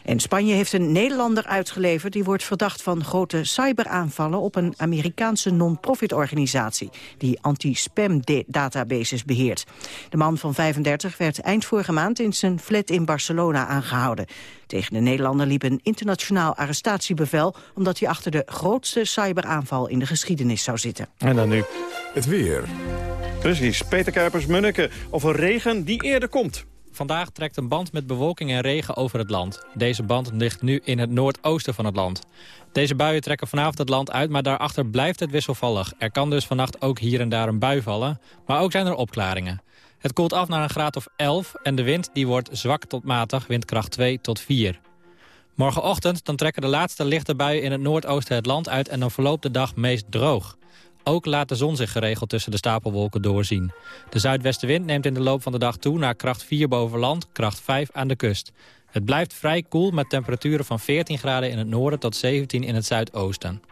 En Spanje heeft een Nederlander uitgeleverd... die wordt verdacht van grote cyberaanvallen op een Amerikaanse non-profit organisatie... die anti-spam databases beheert. De man van 35 werd eind vorige maand in zijn flat in Barcelona aangehouden. Tegen de Nederlander liep een internationaal arrestatiebevel... omdat hij achter de grootste cyberaanval in de geschiedenis zou zitten.
En dan nu
het weer.
Precies, Peter Kuipers-Munneke over regen die eerder komt.
Vandaag trekt een band met bewolking en regen over het land. Deze band ligt nu in het noordoosten van het land. Deze buien trekken vanavond het land uit, maar daarachter blijft het wisselvallig. Er kan dus vannacht ook hier en daar een bui vallen, maar ook zijn er opklaringen. Het koelt af naar een graad of 11 en de wind die wordt zwak tot matig, windkracht 2 tot 4. Morgenochtend dan trekken de laatste lichte buien in het noordoosten het land uit... en dan verloopt de dag meest droog. Ook laat de zon zich geregeld tussen de stapelwolken doorzien. De zuidwestenwind neemt in de loop van de dag toe naar kracht 4 boven land, kracht 5 aan de kust. Het blijft vrij koel met temperaturen van 14 graden in het noorden tot 17 in het zuidoosten.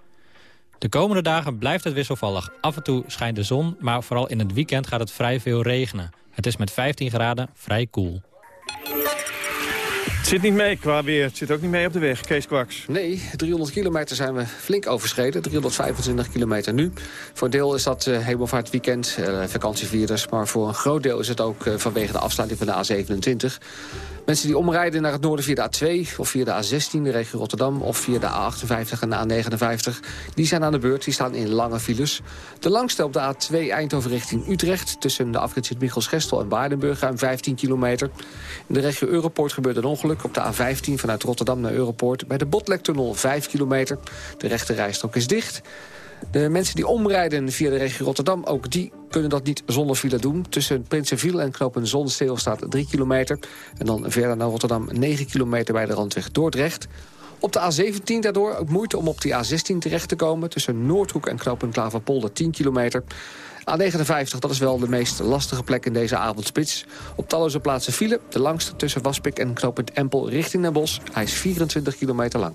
De komende dagen blijft het wisselvallig. Af en toe schijnt de zon, maar vooral in het weekend gaat het vrij veel regenen. Het is met 15 graden vrij koel.
Zit niet mee qua weer. Het zit ook niet mee op de weg. Kees Kwaks.
Nee, 300 kilometer zijn we flink overschreden. 325 kilometer nu. Voor een deel is dat uh, hemelvaartweekend, uh, vakantievierders. Maar voor een groot deel is het ook uh, vanwege de afsluiting van de A27. Mensen die omrijden naar het noorden via de A2 of via de A16, de regio Rotterdam... of via de A58 en de A59, die zijn aan de beurt. Die staan in lange files. De langste op de A2 Eindhoven richting Utrecht... tussen de afrit Michels-Gestel en Waardenburg, ruim 15 kilometer. In de regio Europoort gebeurt een ongeluk op de A15 vanuit Rotterdam naar Europoort. Bij de Botlektunnel 5 kilometer. De rechte rijstrook is dicht. De mensen die omrijden via de regio Rotterdam, ook die kunnen dat niet zonder file doen. Tussen Prinsenviel en Knopen Zonnesteel staat 3 kilometer. En dan verder naar Rotterdam 9 kilometer bij de randweg Dordrecht. Op de A17 daardoor ook moeite om op die A16 terecht te komen. Tussen Noordhoek en Knopen Klaverpolder 10 kilometer. A59, dat is wel de meest lastige plek in deze avondspits. Op talloze plaatsen file. De langste tussen Waspik en knooppunt Empel richting Den Bosch. Hij is 24 kilometer lang.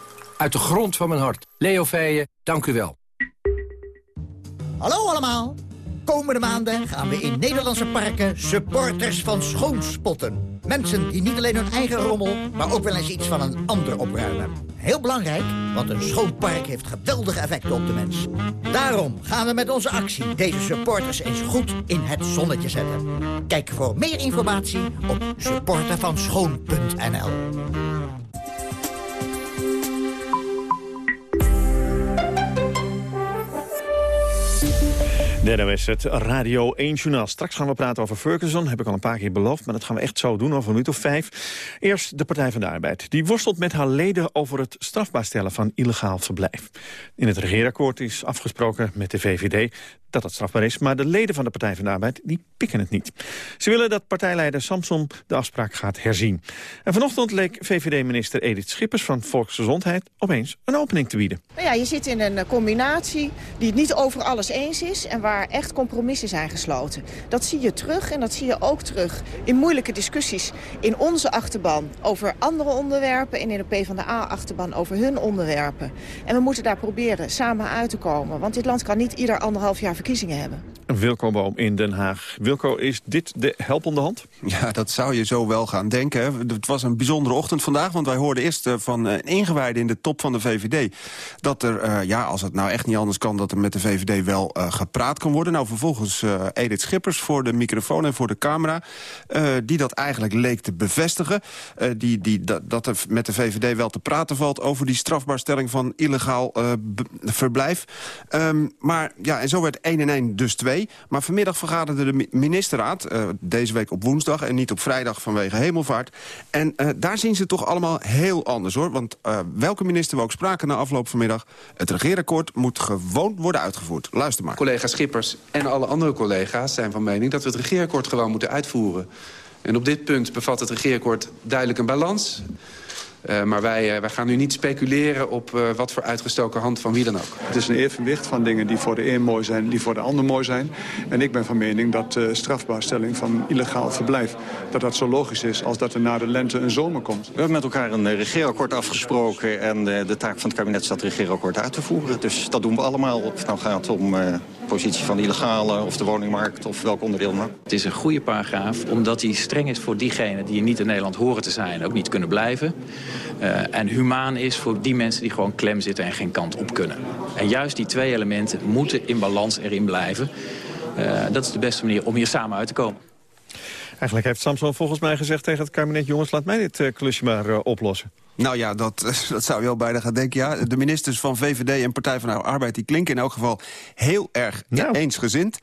Uit de grond van mijn hart. Leo Feijen, dank u wel.
Hallo allemaal. Komende maanden gaan we in Nederlandse parken supporters van schoonspotten. Mensen die niet alleen hun eigen rommel, maar ook wel eens iets van een ander opruimen. Heel belangrijk, want een schoon park heeft geweldige effecten op de mens. Daarom gaan we met onze actie deze supporters eens goed in het zonnetje zetten. Kijk voor meer informatie op supportervanschoon.nl
De NOS, het Radio 1 Journaal. Straks gaan we praten over Ferguson, heb ik al een paar keer beloofd... maar dat gaan we echt zo doen, over een minuut of vijf. Eerst de Partij van de Arbeid. Die worstelt met haar leden over het strafbaar stellen van illegaal verblijf. In het regeerakkoord is afgesproken met de VVD dat het strafbaar is... maar de leden van de Partij van de Arbeid die pikken het niet. Ze willen dat partijleider Samson de afspraak gaat herzien. En vanochtend leek VVD-minister Edith Schippers van Volksgezondheid... opeens een opening te bieden.
Nou ja, je zit in een combinatie die het niet over alles eens is... en waar echt compromissen zijn gesloten. Dat zie je terug en dat zie je ook terug in moeilijke discussies... in onze achterban over andere onderwerpen... en in de PvdA-achterban over hun onderwerpen. En we moeten daar proberen samen uit te komen. Want dit land kan niet ieder anderhalf jaar verkiezingen hebben.
Wilco Boom in Den Haag. Wilco, is dit de helpende hand?
Ja, dat zou je zo wel gaan denken. Het was een bijzondere ochtend vandaag, want wij hoorden eerst eh, van een ingewijde in de top van de VVD... dat er, uh, ja, als het nou echt niet anders kan, dat er met de VVD wel uh, gepraat kan worden. Nou, vervolgens uh, Edith Schippers voor de microfoon en voor de camera... die dat eigenlijk leek te bevestigen. die, die, dat, dat er met de VVD wel te praten valt over die strafbaarstelling van illegaal verblijf. Um, maar ja, en zo werd 1 en 1 dus 2. Maar vanmiddag vergaderde de ministerraad, deze week op woensdag... en niet op vrijdag vanwege hemelvaart. En daar zien ze toch allemaal heel anders, hoor. Want welke minister we ook spraken na afloop vanmiddag... het regeerakkoord moet gewoon worden uitgevoerd. Luister maar.
Collega Schippers en alle andere collega's zijn van mening... dat we het regeerakkoord gewoon moeten uitvoeren. En op dit punt bevat het regeerakkoord duidelijk een balans... Uh, maar wij, uh, wij gaan nu niet speculeren op uh, wat voor uitgestoken hand van wie dan ook.
Het is een evenwicht van dingen die voor de een mooi zijn, die voor de ander mooi zijn. En ik ben van mening dat uh, strafbaarstelling van illegaal verblijf... dat dat zo logisch is als dat er na de lente een zomer komt.
We hebben met elkaar een regeerakkoord afgesproken... en de taak van het kabinet is dat regeerakkoord uit te voeren. Dus dat doen we allemaal of het nou gaat om positie van de illegale of de woningmarkt of welk onderdeel maar.
Het is een goede paragraaf omdat hij streng is voor diegenen die niet in Nederland horen te zijn, ook niet kunnen blijven. Uh, en humaan is voor die mensen die gewoon klem zitten en geen kant op kunnen. En juist die twee elementen moeten in balans erin blijven. Uh, dat is de beste manier om hier samen uit te komen.
Eigenlijk heeft Samson volgens mij gezegd tegen het kabinet... jongens, laat mij dit uh, klusje maar uh, oplossen.
Nou ja, dat, dat zou je wel bijna gaan denken. Ja, de ministers van VVD en Partij van de Arbeid... die klinken in elk geval heel erg nou. eensgezind.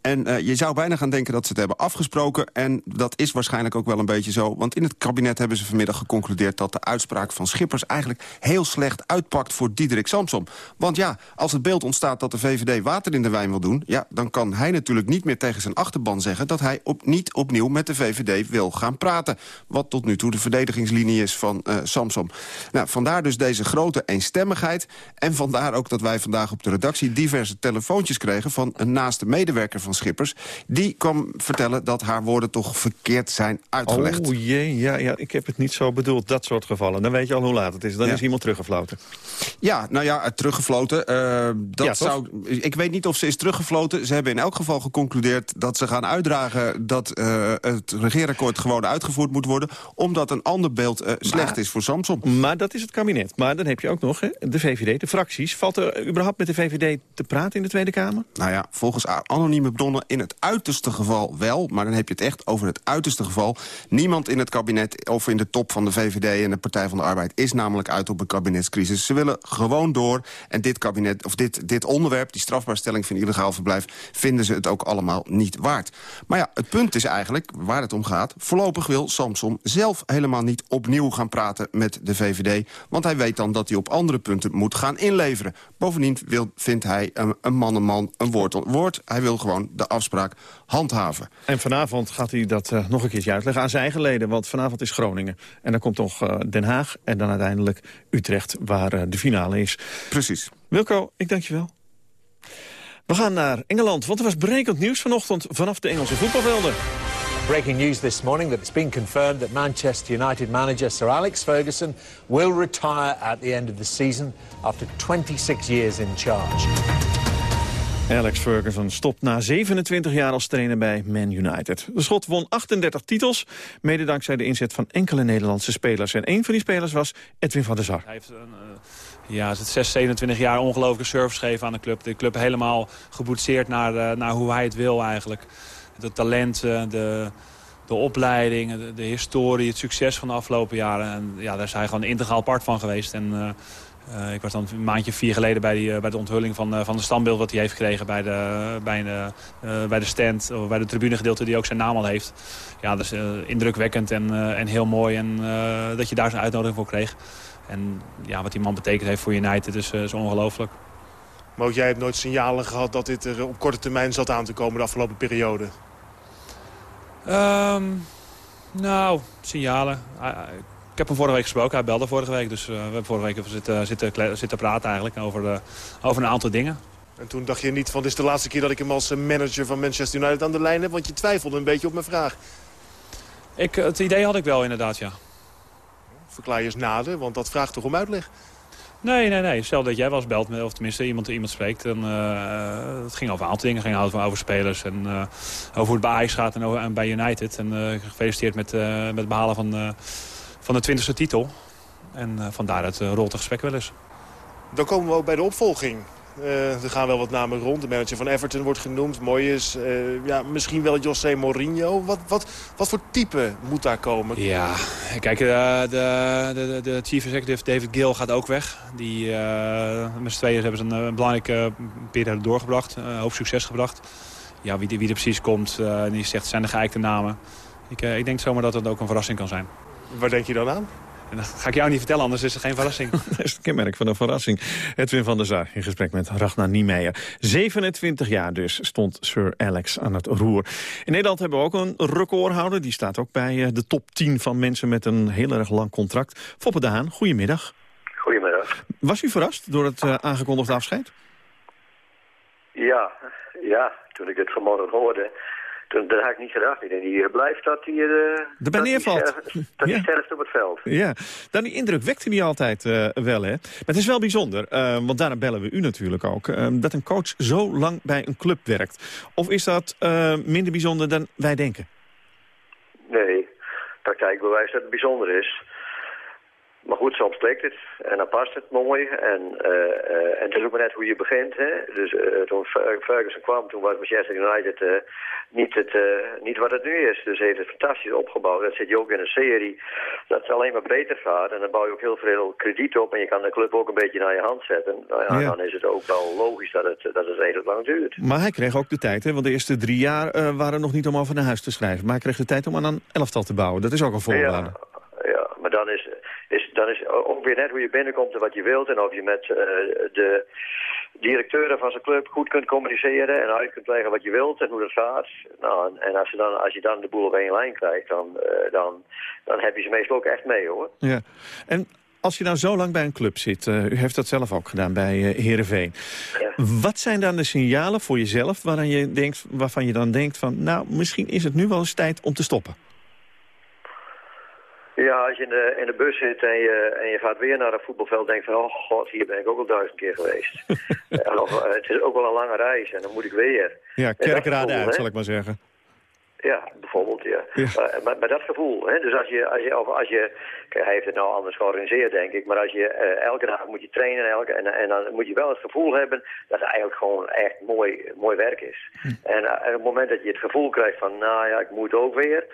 En uh, je zou bijna gaan denken dat ze het hebben afgesproken. En dat is waarschijnlijk ook wel een beetje zo. Want in het kabinet hebben ze vanmiddag geconcludeerd... dat de uitspraak van Schippers eigenlijk heel slecht uitpakt voor Diederik Samsom. Want ja, als het beeld ontstaat dat de VVD water in de wijn wil doen... ja, dan kan hij natuurlijk niet meer tegen zijn achterban zeggen... dat hij op, niet opnieuw met de VVD wil gaan praten. Wat tot nu toe de verdedigingslinie is van uh, Samsom. Nou, vandaar dus deze grote eenstemmigheid. En vandaar ook dat wij vandaag op de redactie diverse telefoontjes kregen... van een naaste medewerker van Schippers. Die kwam vertellen dat haar woorden toch verkeerd zijn uitgelegd.
Oh jee, ja, ja, ik heb het niet zo bedoeld, dat soort gevallen. Dan weet je al hoe laat het is. Dan ja. is iemand teruggefloten.
Ja, nou ja, teruggefloten. Uh, dat ja, zou, ik weet niet of ze is teruggefloten. Ze hebben in elk geval geconcludeerd dat ze gaan uitdragen... dat uh, het regeerakkoord gewoon uitgevoerd moet worden... omdat een ander beeld uh, slecht maar... is voor Sam Samson.
Maar dat is het kabinet. Maar dan heb je ook nog hè, de VVD, de fracties. Valt er überhaupt met de VVD te praten in de Tweede Kamer?
Nou ja, volgens anonieme bronnen in het uiterste geval wel. Maar dan heb je het echt over het uiterste geval. Niemand in het kabinet of in de top van de VVD en de Partij van de Arbeid... is namelijk uit op een kabinetscrisis. Ze willen gewoon door. En dit kabinet, of dit, dit onderwerp, die strafbaarstelling van illegaal verblijf... vinden ze het ook allemaal niet waard. Maar ja, het punt is eigenlijk, waar het om gaat... voorlopig wil Samson zelf helemaal niet opnieuw gaan praten met de VVD... want hij weet dan dat hij op andere punten moet gaan inleveren. Bovendien wil, vindt hij een, een man een man, een woord een woord. Hij wil gewoon de afspraak handhaven.
En vanavond gaat hij dat uh, nog een keertje uitleggen aan zijn eigen leden. Want vanavond is Groningen. En dan komt nog uh, Den Haag en dan uiteindelijk Utrecht... waar uh, de finale is.
Precies.
Wilco, ik dank je wel. We gaan naar Engeland, want er was berekend nieuws vanochtend vanaf de Engelse voetbalvelden.
Breaking news this morning that it's been confirmed that Manchester United manager Sir Alex Ferguson will retire at the end of the season after 26 years in charge.
Alex Ferguson stopt na 27 jaar als trainer bij Man United. De Schot won 38 titels, mede dankzij de inzet van enkele Nederlandse spelers. En een van die spelers was Edwin van der Sar.
Hij heeft een, uh, ja, het 6, 27 jaar ongelooflijke service gegeven aan de club. De club helemaal geboetseerd naar, uh, naar hoe hij het wil eigenlijk. De talenten, de, de opleiding, de, de, historie, het succes van de afgelopen jaren. En ja, daar hij gewoon integraal part van geweest. En, uh, uh, ik was dan een maandje vier geleden bij, die, uh, bij de onthulling van, van de standbeeld wat hij heeft gekregen bij de, bij de, bij de stand, of bij de tribunegedeelte die ook zijn naam al heeft. Ja, dat is indrukwekkend en, en heel mooi en dat je daar zijn uitnodiging voor kreeg. En ja, wat die man betekend heeft voor United is, is ongelooflijk.
Maar ook jij hebt nooit signalen gehad dat dit er op korte termijn zat aan te komen de afgelopen periode?
Um, nou, signalen. Ik heb hem vorige week gesproken, hij belde vorige week. Dus uh, we hebben vorige week even zitten, zitten, zitten praten eigenlijk over, de, over een aantal dingen.
En toen dacht je niet van dit is de laatste keer dat ik hem als manager van Manchester United aan de lijn heb? Want je twijfelde een beetje op mijn vraag.
Ik, het idee had ik wel inderdaad, ja.
Verklaar je eens nader, want dat vraagt toch om uitleg?
Nee, nee, nee. Stel dat jij was belt, of tenminste iemand, iemand spreekt. Dan, uh, het ging over een aantal dingen. Het ging over, spelers en uh, over hoe het bij Ajax gaat en, over, bij United. En gefeliciteerd met, met het behalen van, van de twintigste titel. En van daaruit rolt het gesprek wel eens.
Dan komen we ook bij de opvolging. Uh, er gaan wel wat namen rond. De manager van Everton wordt genoemd. Mooi is. Uh, ja, misschien wel José Mourinho. Wat, wat, wat voor type moet daar komen?
Ja, kijk, uh, de, de, de, chief executive David Gill gaat ook weg. Die, met z'n tweeën hebben ze een, een belangrijke periode doorgebracht. hoop succes gebracht. Ja, wie, wie er precies komt, die zegt, zijn de geëikte namen. Ik, ik denk zomaar dat het ook een verrassing kan zijn.
Waar denk je dan aan?
En dat ga ik jou niet vertellen, anders is het geen verrassing.
dat is het kenmerk van een verrassing. Edwin van der Zaar in gesprek met Ragnar Niemeyer. 27 jaar dus stond Sir Alex aan het roer. In Nederland hebben we ook een recordhouder. Die staat ook bij de top 10 van mensen met een heel erg lang contract. Foppe de Haan, goedemiddag.
Goedemiddag.
Was u verrast door het uh, aangekondigde afscheid?
Ja, ja, toen ik het vanmorgen hoorde... Toen, dat had ik niet gedacht. Ik denk, hier blijft dat hij uh,
erbij neervalt.
Dat hij sterft op het veld.
Ja, dan die indruk wekte hij altijd uh, wel, hè? Maar het is wel bijzonder, uh, want daarom bellen we u natuurlijk ook... dat een coach zo lang bij een club werkt. Of is dat minder bijzonder dan wij denken?
Nee, praktijkbewijs dat het bijzonder is. Maar goed, soms klikt het en dan past het mooi. En, uh, uh, en het is ook maar net hoe je begint. Hè? Dus uh, toen Ferguson kwam, toen was Manchester United niet, het, niet wat het nu is. Dus hij heeft het fantastisch opgebouwd. Dat zit je ook in een serie dat het alleen maar beter gaat. En dan bouw je ook heel veel krediet op. En je kan de club ook een beetje naar je hand zetten. Nou ja, ja. dan is het ook wel logisch dat het, dat het redelijk lang duurt.
Maar hij kreeg ook de tijd, hè? want de eerste drie jaar waren nog niet om over naar huis te schrijven. Maar hij kreeg de tijd om aan een elftal te bouwen. Dat is ook een voorwaarde.
Ja, ja maar dan is is, dan is ook weer net hoe je binnenkomt en wat je wilt. En of je met uh, de directeuren van zijn club goed kunt communiceren en uit kunt leggen wat je wilt en hoe dat gaat. Nou, en als je dan, als je dan de boel op één lijn krijgt, dan, uh, dan, dan heb je ze meestal ook echt mee hoor.
Ja, en als je nou zo lang bij een club zit, uh, u heeft dat zelf ook gedaan bij uh, Heerenveen. Ja. Wat zijn dan de signalen voor jezelf waarvan je, denkt, waarvan je dan denkt van... nou, misschien is het nu wel eens tijd om te stoppen?
Ja, als je in de, in de bus zit en je, en je gaat weer naar een voetbalveld... denk je van, oh god, hier ben ik ook al duizend keer geweest. en of, het is ook wel een lange reis en dan moet ik weer.
Ja, kerkraden uit, zal ik maar zeggen.
Ja, bijvoorbeeld, ja. Uh, maar, maar, dat gevoel, hè, dus als je, als je, als je hij heeft het nou anders georganiseerd, denk ik, maar als je uh, elke dag moet je trainen elke, en, en dan moet je wel het gevoel hebben dat het eigenlijk gewoon echt mooi, mooi werk is. Hm. En, uh, en, op het moment dat je het gevoel krijgt van, nou ja, ik moet ook weer,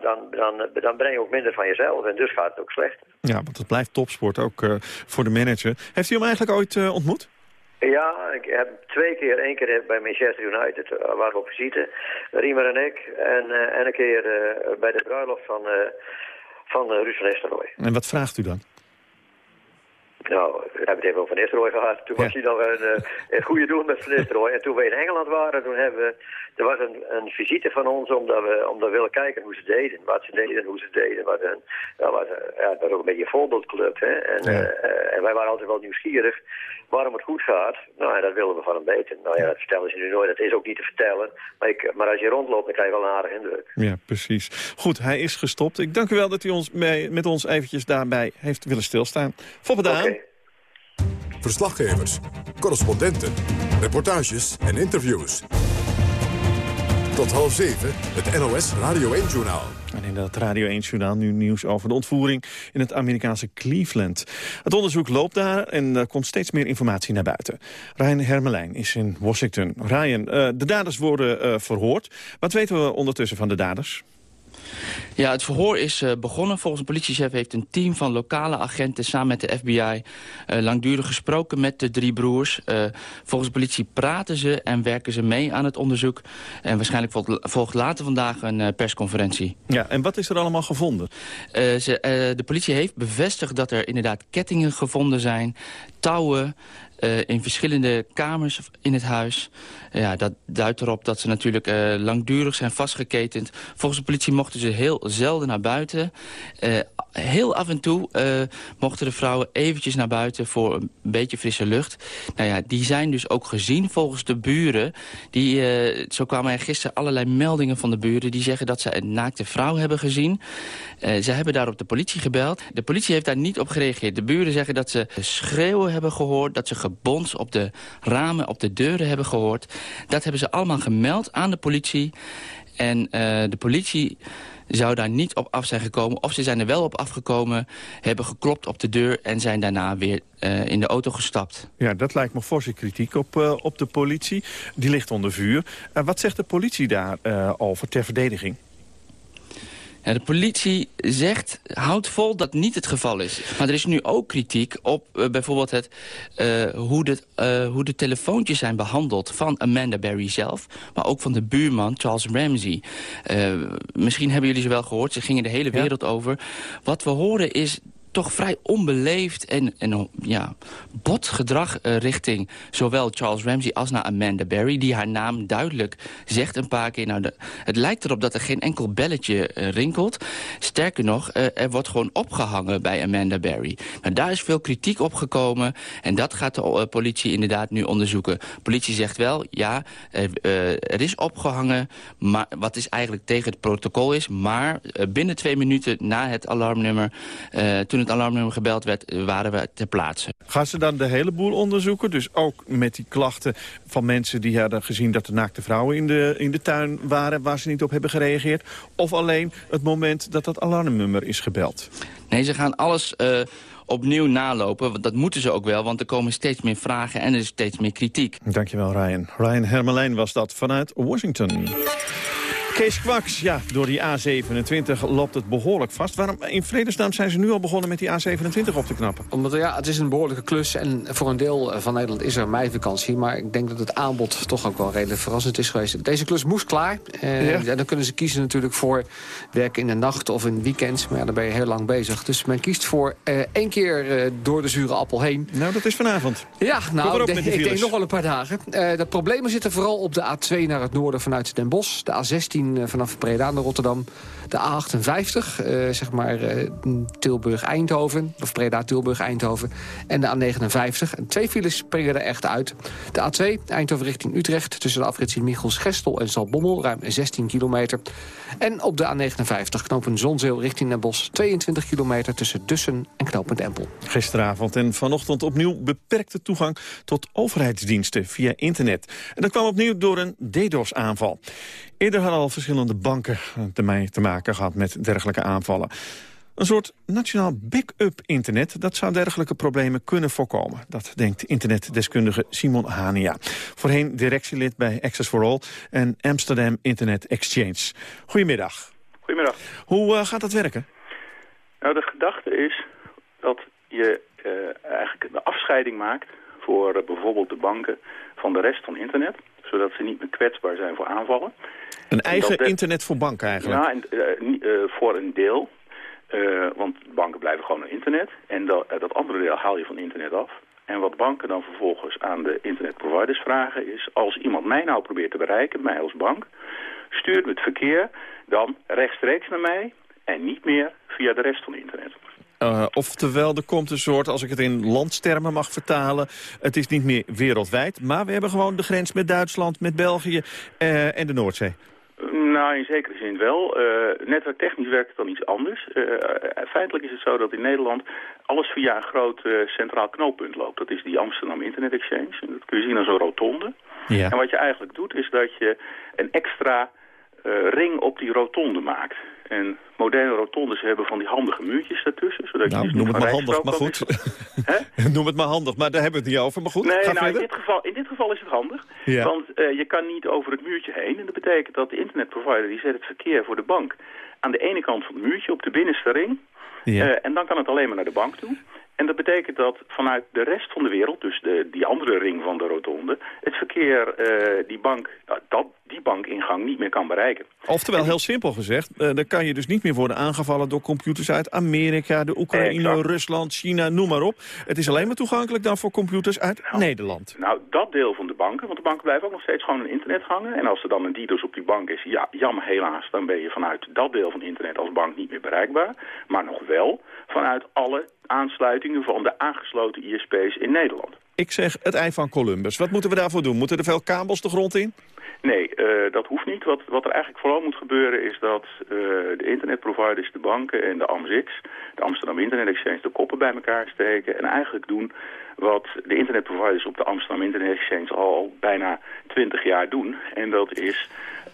dan, dan, dan breng je ook minder van jezelf en dus gaat het ook slechter.
Ja, want het blijft topsport, ook voor de manager. Heeft u hem eigenlijk ooit ontmoet?
Ja, ik heb twee keer. één keer bij Manchester United, uh, waar we op visite. Riemer en ik. En, uh, en een keer uh, bij de bruiloft van, van Ruud van Nistelrooy.
En wat vraagt u dan?
Nou, we hebben het even over Van Nistelrooy gehad. Toen was hij nog een, een goede doel met Van Nistelrooy. En toen we in Engeland waren, toen hebben we... Er was een, een visite van ons omdat we, omdat we willen kijken hoe ze deden. Wat ze deden, hoe ze deden. Wat een, dat, was, ja, dat was ook een beetje een voorbeeldclub. Hè? En, ja. en wij waren altijd wel nieuwsgierig waarom het goed gaat. Nou, en dat willen we van hem weten. Nou ja, dat vertellen ze nu nooit. Dat is ook niet te vertellen. Maar, ik, maar als je rondloopt, dan krijg je wel een aardige indruk.
Ja, precies. Goed, hij is gestopt. Ik dank u wel dat u ons mee, met ons eventjes daarbij heeft willen stilstaan. Daan. Okay.
Verslaggevers, correspondenten, reportages en interviews. Tot half zeven, het NOS Radio 1-journaal.
En in dat Radio 1-journaal nu nieuws over de ontvoering in het Amerikaanse Cleveland. Het onderzoek loopt daar en er komt steeds meer informatie naar buiten. Ryan Hermelijn is in Washington. Ryan, uh, de daders worden uh, verhoord. Wat weten we ondertussen van de daders?
Ja, het verhoor is uh, begonnen. Volgens een politiechef heeft een team van lokale agenten... samen met de FBI uh, langdurig gesproken met de drie broers. Uh, volgens de politie praten ze en werken ze mee aan het onderzoek. En waarschijnlijk volgt, volgt later vandaag een persconferentie.
Ja, en wat is er allemaal gevonden?
Ze, de politie heeft bevestigd dat er inderdaad kettingen gevonden zijn... touwen, uh, in verschillende kamers in het huis. Ja, dat duidt erop dat ze natuurlijk uh, langdurig zijn vastgeketend. Volgens de politie mochten ze heel zelden naar buiten. Heel af en toe mochten de vrouwen eventjes naar buiten voor een beetje frisse lucht. Nou ja, die zijn dus ook gezien volgens de buren. Die, zo kwamen er gisteren allerlei meldingen van de buren... die zeggen dat ze een naakte vrouw hebben gezien. ze hebben daarop de politie gebeld. De politie heeft daar niet op gereageerd. De buren zeggen dat ze schreeuwen hebben gehoord... dat ze gebons op de ramen, op de deuren hebben gehoord. Dat hebben ze allemaal gemeld aan de politie. En de politie zou daar niet op af zijn gekomen. Of ze zijn er wel op afgekomen, hebben geklopt op de deur... en zijn daarna weer uh, in de auto gestapt.
Ja, dat lijkt me forse kritiek op, uh, op de politie. Die ligt onder vuur. Uh, wat zegt de politie daar over ter verdediging?
Ja, de politie zegt, houdt vol dat niet het geval is. Maar er is nu ook kritiek op uh, bijvoorbeeld het, uh, hoe, de, uh, hoe de telefoontjes zijn behandeld... van Amanda Berry zelf, maar ook van de buurman Charles Ramsey. misschien hebben jullie ze wel gehoord, ze gingen de hele wereld ja. over. Wat we horen is toch vrij onbeleefd en, en ja, bot gedrag uh, richting zowel Charles Ramsey als naar Amanda Berry... die haar naam duidelijk zegt een paar keer. Nou, de, het lijkt erop dat er geen enkel belletje uh, rinkelt. Sterker nog, uh, er wordt gewoon opgehangen bij Amanda Berry. Nou, daar is veel kritiek op gekomen en dat gaat de politie inderdaad nu onderzoeken. politie zegt wel, ja, er is opgehangen, maar, wat is eigenlijk tegen het protocol is... maar binnen twee minuten na het alarmnummer, toen het alarmnummer gebeld werd, waren we ter plaatse.
Gaan ze dan de hele boel onderzoeken? Dus ook met die klachten van mensen die hadden gezien dat er naakte vrouwen in de, in de tuin waren... waar ze niet op hebben gereageerd? Of alleen het moment dat dat alarmnummer is gebeld?
Nee, ze gaan alles... Uh, opnieuw nalopen. Want dat moeten ze ook wel, want er komen steeds meer vragen en er is steeds meer kritiek.
Dankjewel, Ryan. Ryan Hermelijn was dat vanuit Washington. Kees Kwaks, ja, door die A27 loopt het behoorlijk vast. Waarom in vredesnaam zijn ze nu al begonnen met die A27 op te knappen?
Omdat ja, het is een behoorlijke klus en voor een deel van Nederland is er meivakantie. Maar ik denk dat het aanbod toch ook wel redelijk verrassend is geweest. Deze klus moest klaar. Eh, ja. ja. dan kunnen ze kiezen natuurlijk voor werken in de nacht of in weekends. Maar ja, dan ben je heel lang bezig. Dus men kiest voor eh, één keer eh, door de zure appel heen.
Nou, dat is vanavond.
Ja, nou, ik denk, ik denk nog wel een paar dagen. Uh, de problemen zitten vooral op de A2 naar het noorden vanuit Den Bosch. De A16 vanaf Breda naar Rotterdam. De A58, uh, zeg maar uh, Tilburg-Eindhoven. Of Breda-Tilburg-Eindhoven. En de A59. En twee files springen er echt uit. De A2, Eindhoven richting Utrecht. Tussen de afrit Michels, Gestel en Zalbommel. Ruim 16 kilometer. En op de A59 knopen Zonzeel richting Den Bosch. 22 kilometer tussen Dussen en knooppunt Empel.
Gisteravond en vanochtend opnieuw beperkte toegang tot overheidsdiensten via internet. En dat kwam opnieuw door een DDoS-aanval. Eerder hadden al verschillende banken te maken gehad met dergelijke aanvallen. Een soort nationaal backup internet dat zou dergelijke problemen kunnen voorkomen. Dat denkt internetdeskundige Simon Hania. Voorheen directielid bij Access for All en Amsterdam Internet Exchange. Goedemiddag.
Goedemiddag.
Hoe uh, gaat dat werken?
Nou, de gedachte is dat je uh, eigenlijk de afscheiding maakt voor uh, bijvoorbeeld de banken van de rest van internet. Zodat ze niet meer kwetsbaar zijn voor aanvallen.
Een eigen internet voor banken eigenlijk?
Ja, en, voor een deel. Uh, want banken blijven gewoon op internet. En dat, dat andere deel haal je van internet af. En wat banken dan vervolgens aan de internetproviders vragen is... als iemand mij nou probeert te bereiken, mij als bank... stuurt me het verkeer dan rechtstreeks naar mij... en niet meer via de rest van internet.
Uh, oftewel, er komt een soort, als ik het in landstermen mag vertalen... het is niet meer wereldwijd, maar we hebben gewoon de grens met Duitsland, met België en de Noordzee.
Nou, in zekere zin wel. Uh, netwerktechnisch werkt het dan iets anders. Uh, feitelijk is het zo dat in Nederland alles via een groot uh, centraal knooppunt loopt. Dat is die Amsterdam Internet Exchange. En dat kun je zien als een rotonde.
Ja.
En wat je eigenlijk doet is dat je een extra ring op die rotonde maakt. En moderne rotondes hebben van die handige muurtjes daartussen. Zodat
nou,
je dus
noem het maar handig, maar goed. noem het maar handig, maar daar hebben we het niet over. Maar goed,
Nee, nou, in, dit geval, in dit geval is het handig.
Ja.
Want uh, je kan niet over het muurtje heen. En dat betekent dat de internetprovider die zet het verkeer voor de bank... aan de ene kant van het muurtje op de binnenste ring.
Ja.
Uh, en dan kan het alleen maar naar de bank toe. En dat betekent dat vanuit de rest van de wereld, dus de, die andere ring van de rotonde... het verkeer uh, die, bank, dat, die bankingang niet meer kan bereiken.
Oftewel, heel simpel gezegd, uh, dan kan je dus niet meer worden aangevallen... door computers uit Amerika, de Oekraïne,
Exact.
Rusland, China, noem maar op. Het is alleen maar toegankelijk dan voor computers uit
Nou,
Nederland.
Nou, dat deel van de banken, want de banken blijven ook nog steeds gewoon een internet hangen. En als er dan een DDoS op die bank is, ja, jammer helaas, dan ben je vanuit dat deel van internet als bank niet meer bereikbaar. Maar nog wel vanuit alle aansluitingen van de aangesloten ISP's in Nederland.
Ik zeg het ei van Columbus. Wat moeten we daarvoor doen? Moeten er veel kabels de grond in?
Nee, uh, dat hoeft niet. Wat, wat er eigenlijk vooral moet gebeuren is dat uh, de internetproviders, de banken en de AMSX, de Amsterdam Internet Exchange, de koppen bij elkaar steken en eigenlijk doen wat de internetproviders op de Amsterdam Internet Exchange al bijna 20 jaar doen. En dat is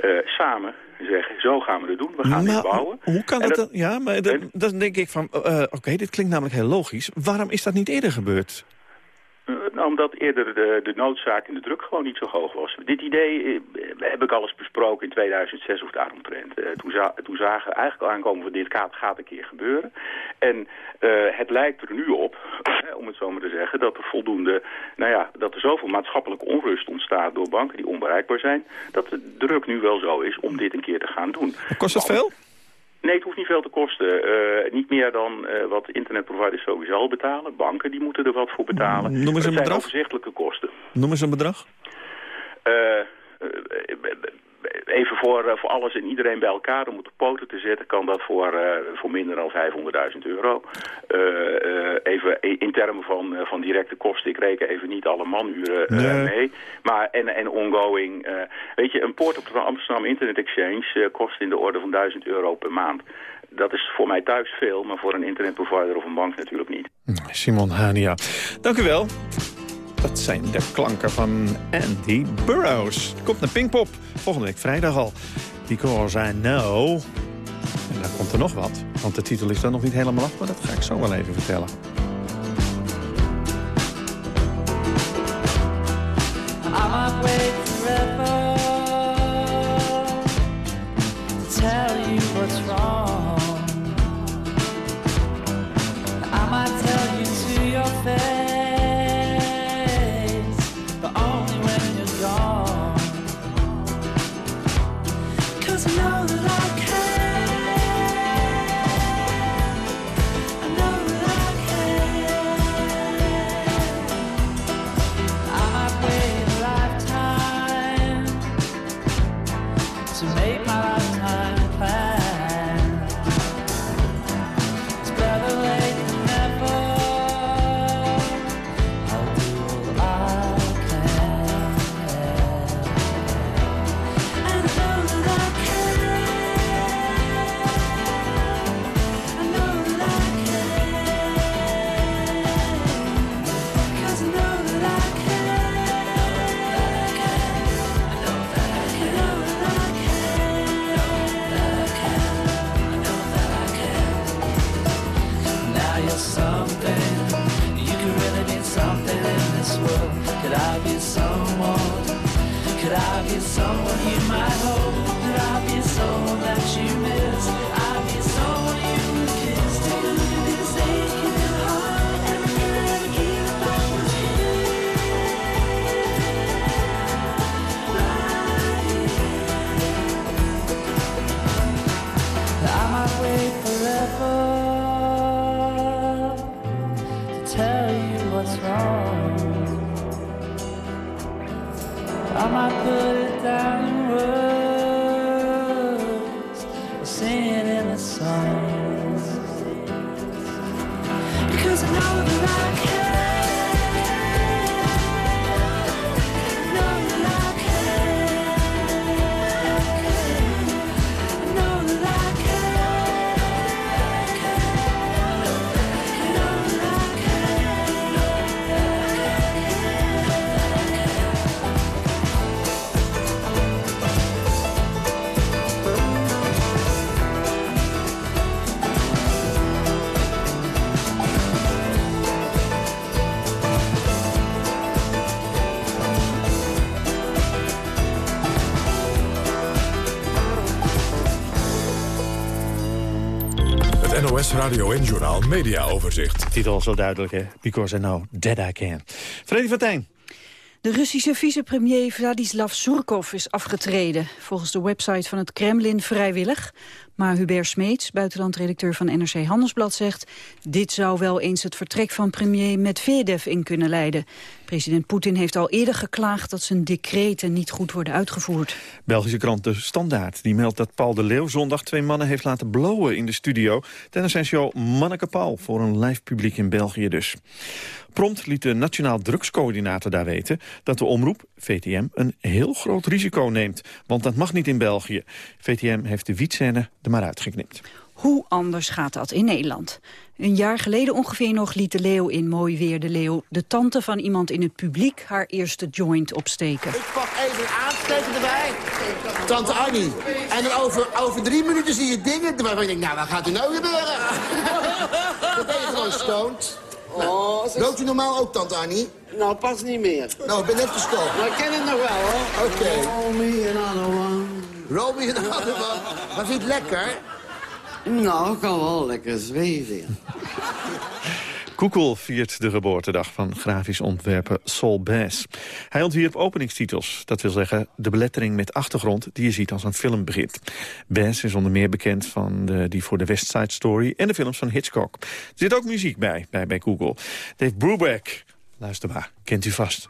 uh, samen zeggen, zo gaan we het doen, we gaan
maar,
dit bouwen.
Hoe kan dat, dan? Ja, maar dat, dan denk ik van, uh, oké, okay, dit klinkt namelijk heel logisch. Waarom is dat niet eerder gebeurd?
Nou, omdat eerder de, de noodzaak en de druk gewoon niet zo hoog was. Dit idee uh, heb ik al eens besproken in 2006 of daaromtrent. Uh, toen, za toen zagen we eigenlijk al aankomen van dit gaat, gaat een keer gebeuren. En het lijkt er nu op, om het zo maar te zeggen, dat er voldoende, nou ja, dat er zoveel maatschappelijke onrust ontstaat door banken die onbereikbaar zijn, dat de druk nu wel zo is om dit een keer te gaan doen.
Kost dat veel?
Nee, het hoeft niet veel te kosten. Uh, niet meer dan uh, wat internetproviders sowieso al betalen. Banken die moeten er wat voor betalen.
Noem eens een bedrag.
zijn overzichtelijke kosten.
Noem eens een bedrag.
Uh, even voor, voor alles en iedereen bij elkaar om het op poten te zetten... kan dat voor, voor minder dan 500.000 euro. even in termen van, van directe kosten. Ik reken even niet alle manuren
nee.
mee. Maar, en, en ongoing. weet je, een poort op de Amsterdam Internet Exchange kost in de orde van 1000 euro per maand. Dat is voor mij thuis veel, maar voor een internetprovider of een bank natuurlijk niet.
Simon Hania, dank u wel. Dat zijn de klanken van Andy Burroughs. Komt naar Pinkpop, volgende week vrijdag al. Because I know... En dan komt er nog wat, want de titel is dan nog niet helemaal af... maar dat ga ik zo wel even vertellen.
NOS Radio en Journaal Media Overzicht.
Titel zo duidelijk, hè? Because I know that I can. Freddy van Tijn.
De Russische vicepremier Vladislav Surkov is afgetreden. Volgens de website van het Kremlin vrijwillig. Maar Hubert Smeets, buitenlandredacteur van NRC Handelsblad, zegt... dit zou wel eens het vertrek van premier Medvedev in kunnen leiden. President Poetin heeft al eerder geklaagd dat zijn decreten niet goed worden uitgevoerd.
Belgische krant De Standaard die meldt dat Paul de Leeuw zondag twee mannen heeft laten blowen in de studio tijdens zijn show Manneke Paul voor een live publiek in België dus. Prompt liet de Nationaal Drugscoördinator daar weten dat de omroep, VTM, een heel groot risico neemt. Want dat mag niet in België. VTM heeft de wietscène er maar uitgeknipt.
Hoe anders gaat dat in Nederland? Een jaar geleden ongeveer nog liet de leeuw in Mooi Weer de Leeuw... de tante van iemand in het publiek haar eerste joint opsteken.
Ik pak even een aansteker erbij. Tante Annie. En dan over, over drie minuten zie je dingen waarvan je denkt, nou, wat gaat er nou gebeuren? Dan ben je gewoon stoned.
Oh,
Rookt u normaal ook, tante Annie?
Nou, pas niet meer.
Nou, ik ben net gestopt.
Maar ik ken het nog wel, hoor.
Oké.
Roll me another one.
Roll me another one. Maar vind je het lekker?
Nou, ik kan wel lekker zweven.
Koekel viert de geboortedag van grafisch ontwerper Sol Bass. Hij ontwierp openingstitels, dat wil zeggen de belettering met achtergrond die je ziet als een film begint. Bass is onder meer bekend van de, die voor de West Side Story en de films van Hitchcock. Er zit ook muziek bij, bij, bij Google. Dave Brubeck, luister maar, kent u vast.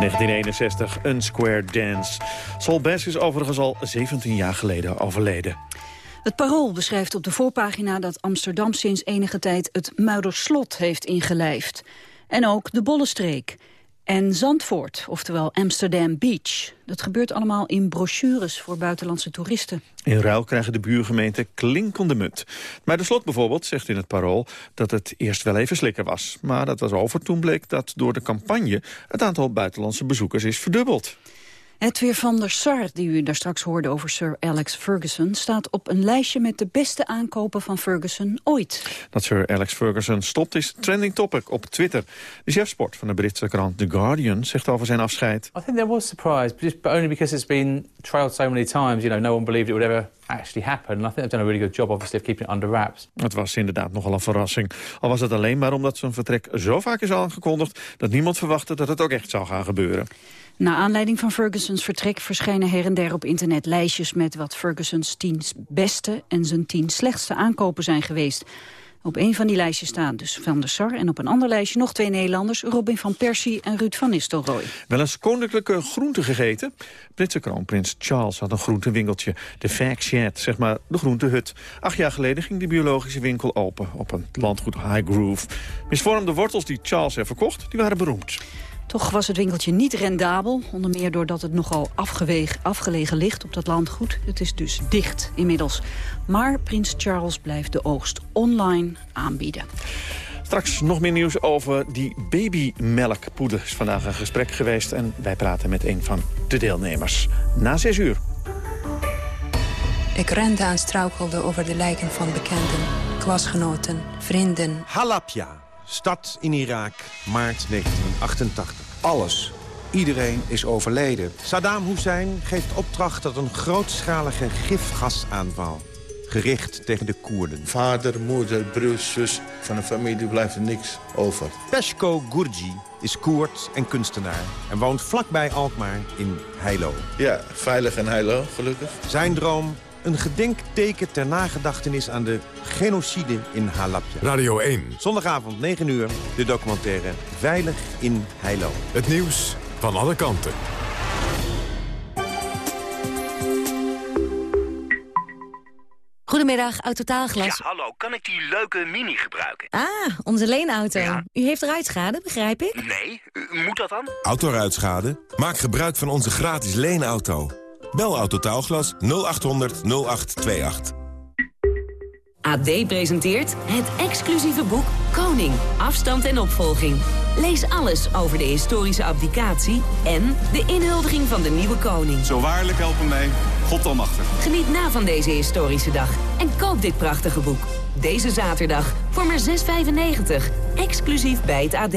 ...1961, een Square Dance. Sol Bass is overigens al 17 jaar geleden overleden.
Het Parool beschrijft op de voorpagina dat Amsterdam sinds enige tijd het Muiderslot heeft ingelijfd. En ook de Bollenstreek. En Zandvoort, oftewel Amsterdam Beach. Dat gebeurt allemaal in brochures voor buitenlandse toeristen.
In ruil krijgen de buurgemeenten klinkende munt. Maar de slot bijvoorbeeld zegt in het parool dat het eerst wel even slikker was. Maar dat was over toen bleek dat door de campagne het aantal buitenlandse bezoekers is verdubbeld.
Edwin van der Sar, die u daar straks hoorde over Sir Alex Ferguson... staat op een lijstje met de beste aankopen van Ferguson ooit.
Dat Sir Alex Ferguson stopt is trending topic op Twitter. De chef sport van de Britse krant The Guardian zegt over zijn afscheid...
I think there was surprise, but, just, only because it's been trailed so many times. You know, no one believed it would ever actually happen. And I think they've done a really good job, obviously, of keeping it under wraps.
Het was inderdaad nogal een verrassing. Al was het alleen maar omdat zijn vertrek zo vaak is aangekondigd... dat niemand verwachtte dat het ook echt zou gaan gebeuren.
Na aanleiding van Fergusons vertrek verschijnen her en der op internet lijstjes met wat Fergusons tien beste en zijn tien slechtste aankopen zijn geweest. Op een van die lijstjes staan dus Van der Sar en op een ander lijstje nog twee Nederlanders, Robin van Persie en Ruud van Nistelrooy.
Wel eens koninklijke groenten gegeten? Britse kroonprins Charles had een groentewinkeltje. De Fag Shed, zeg maar de groentehut. Acht jaar geleden ging die biologische winkel open op een landgoed High Groove. Misvormde wortels die Charles er verkocht, die waren beroemd.
Toch was het winkeltje niet rendabel, onder meer doordat het nogal afgeweeg, afgelegen ligt op dat landgoed. Het is dus dicht inmiddels. Maar prins Charles blijft de oogst online aanbieden.
Straks nog meer nieuws over die babymelkpoeder. is vandaag een gesprek geweest en wij praten met een van de deelnemers. Na zes uur.
Ik rende en struikelde over de lijken van bekenden, klasgenoten, vrienden.
Halabja, stad in Irak, maart 1988. Alles, iedereen is overleden. Saddam Hussein geeft opdracht tot een grootschalige gifgasaanval. Gericht tegen de Koerden.
Vader, moeder, broer, zus. Van een familie blijft er niks over.
Peshko Gurji is Koerd en kunstenaar en woont vlakbij Alkmaar in Heilo.
Ja, veilig en heilo, gelukkig.
Zijn droom, een gedenkteken ter nagedachtenis aan de genocide in Halabja.
Radio 1.
Zondagavond 9 uur, de documentaire Veilig in Heilo.
Het nieuws van alle kanten.
Goedemiddag, Autotaalglas.
Ja, hallo, kan ik die leuke mini gebruiken?
Ah, onze leenauto. U heeft ruitschade, begrijp ik?
Nee, u- moet dat dan?
Autoruitschade? Maak gebruik van onze gratis leenauto. Bel Autotaalglas 0800 0828.
AD presenteert het exclusieve boek Koning, afstand en opvolging. Lees alles over de historische abdicatie en de inhuldiging van de nieuwe koning.
Zo waarlijk helpen mij, God almachtig.
Geniet na van deze historische dag en koop dit prachtige boek. Deze zaterdag voor maar 6,95. Exclusief bij het AD.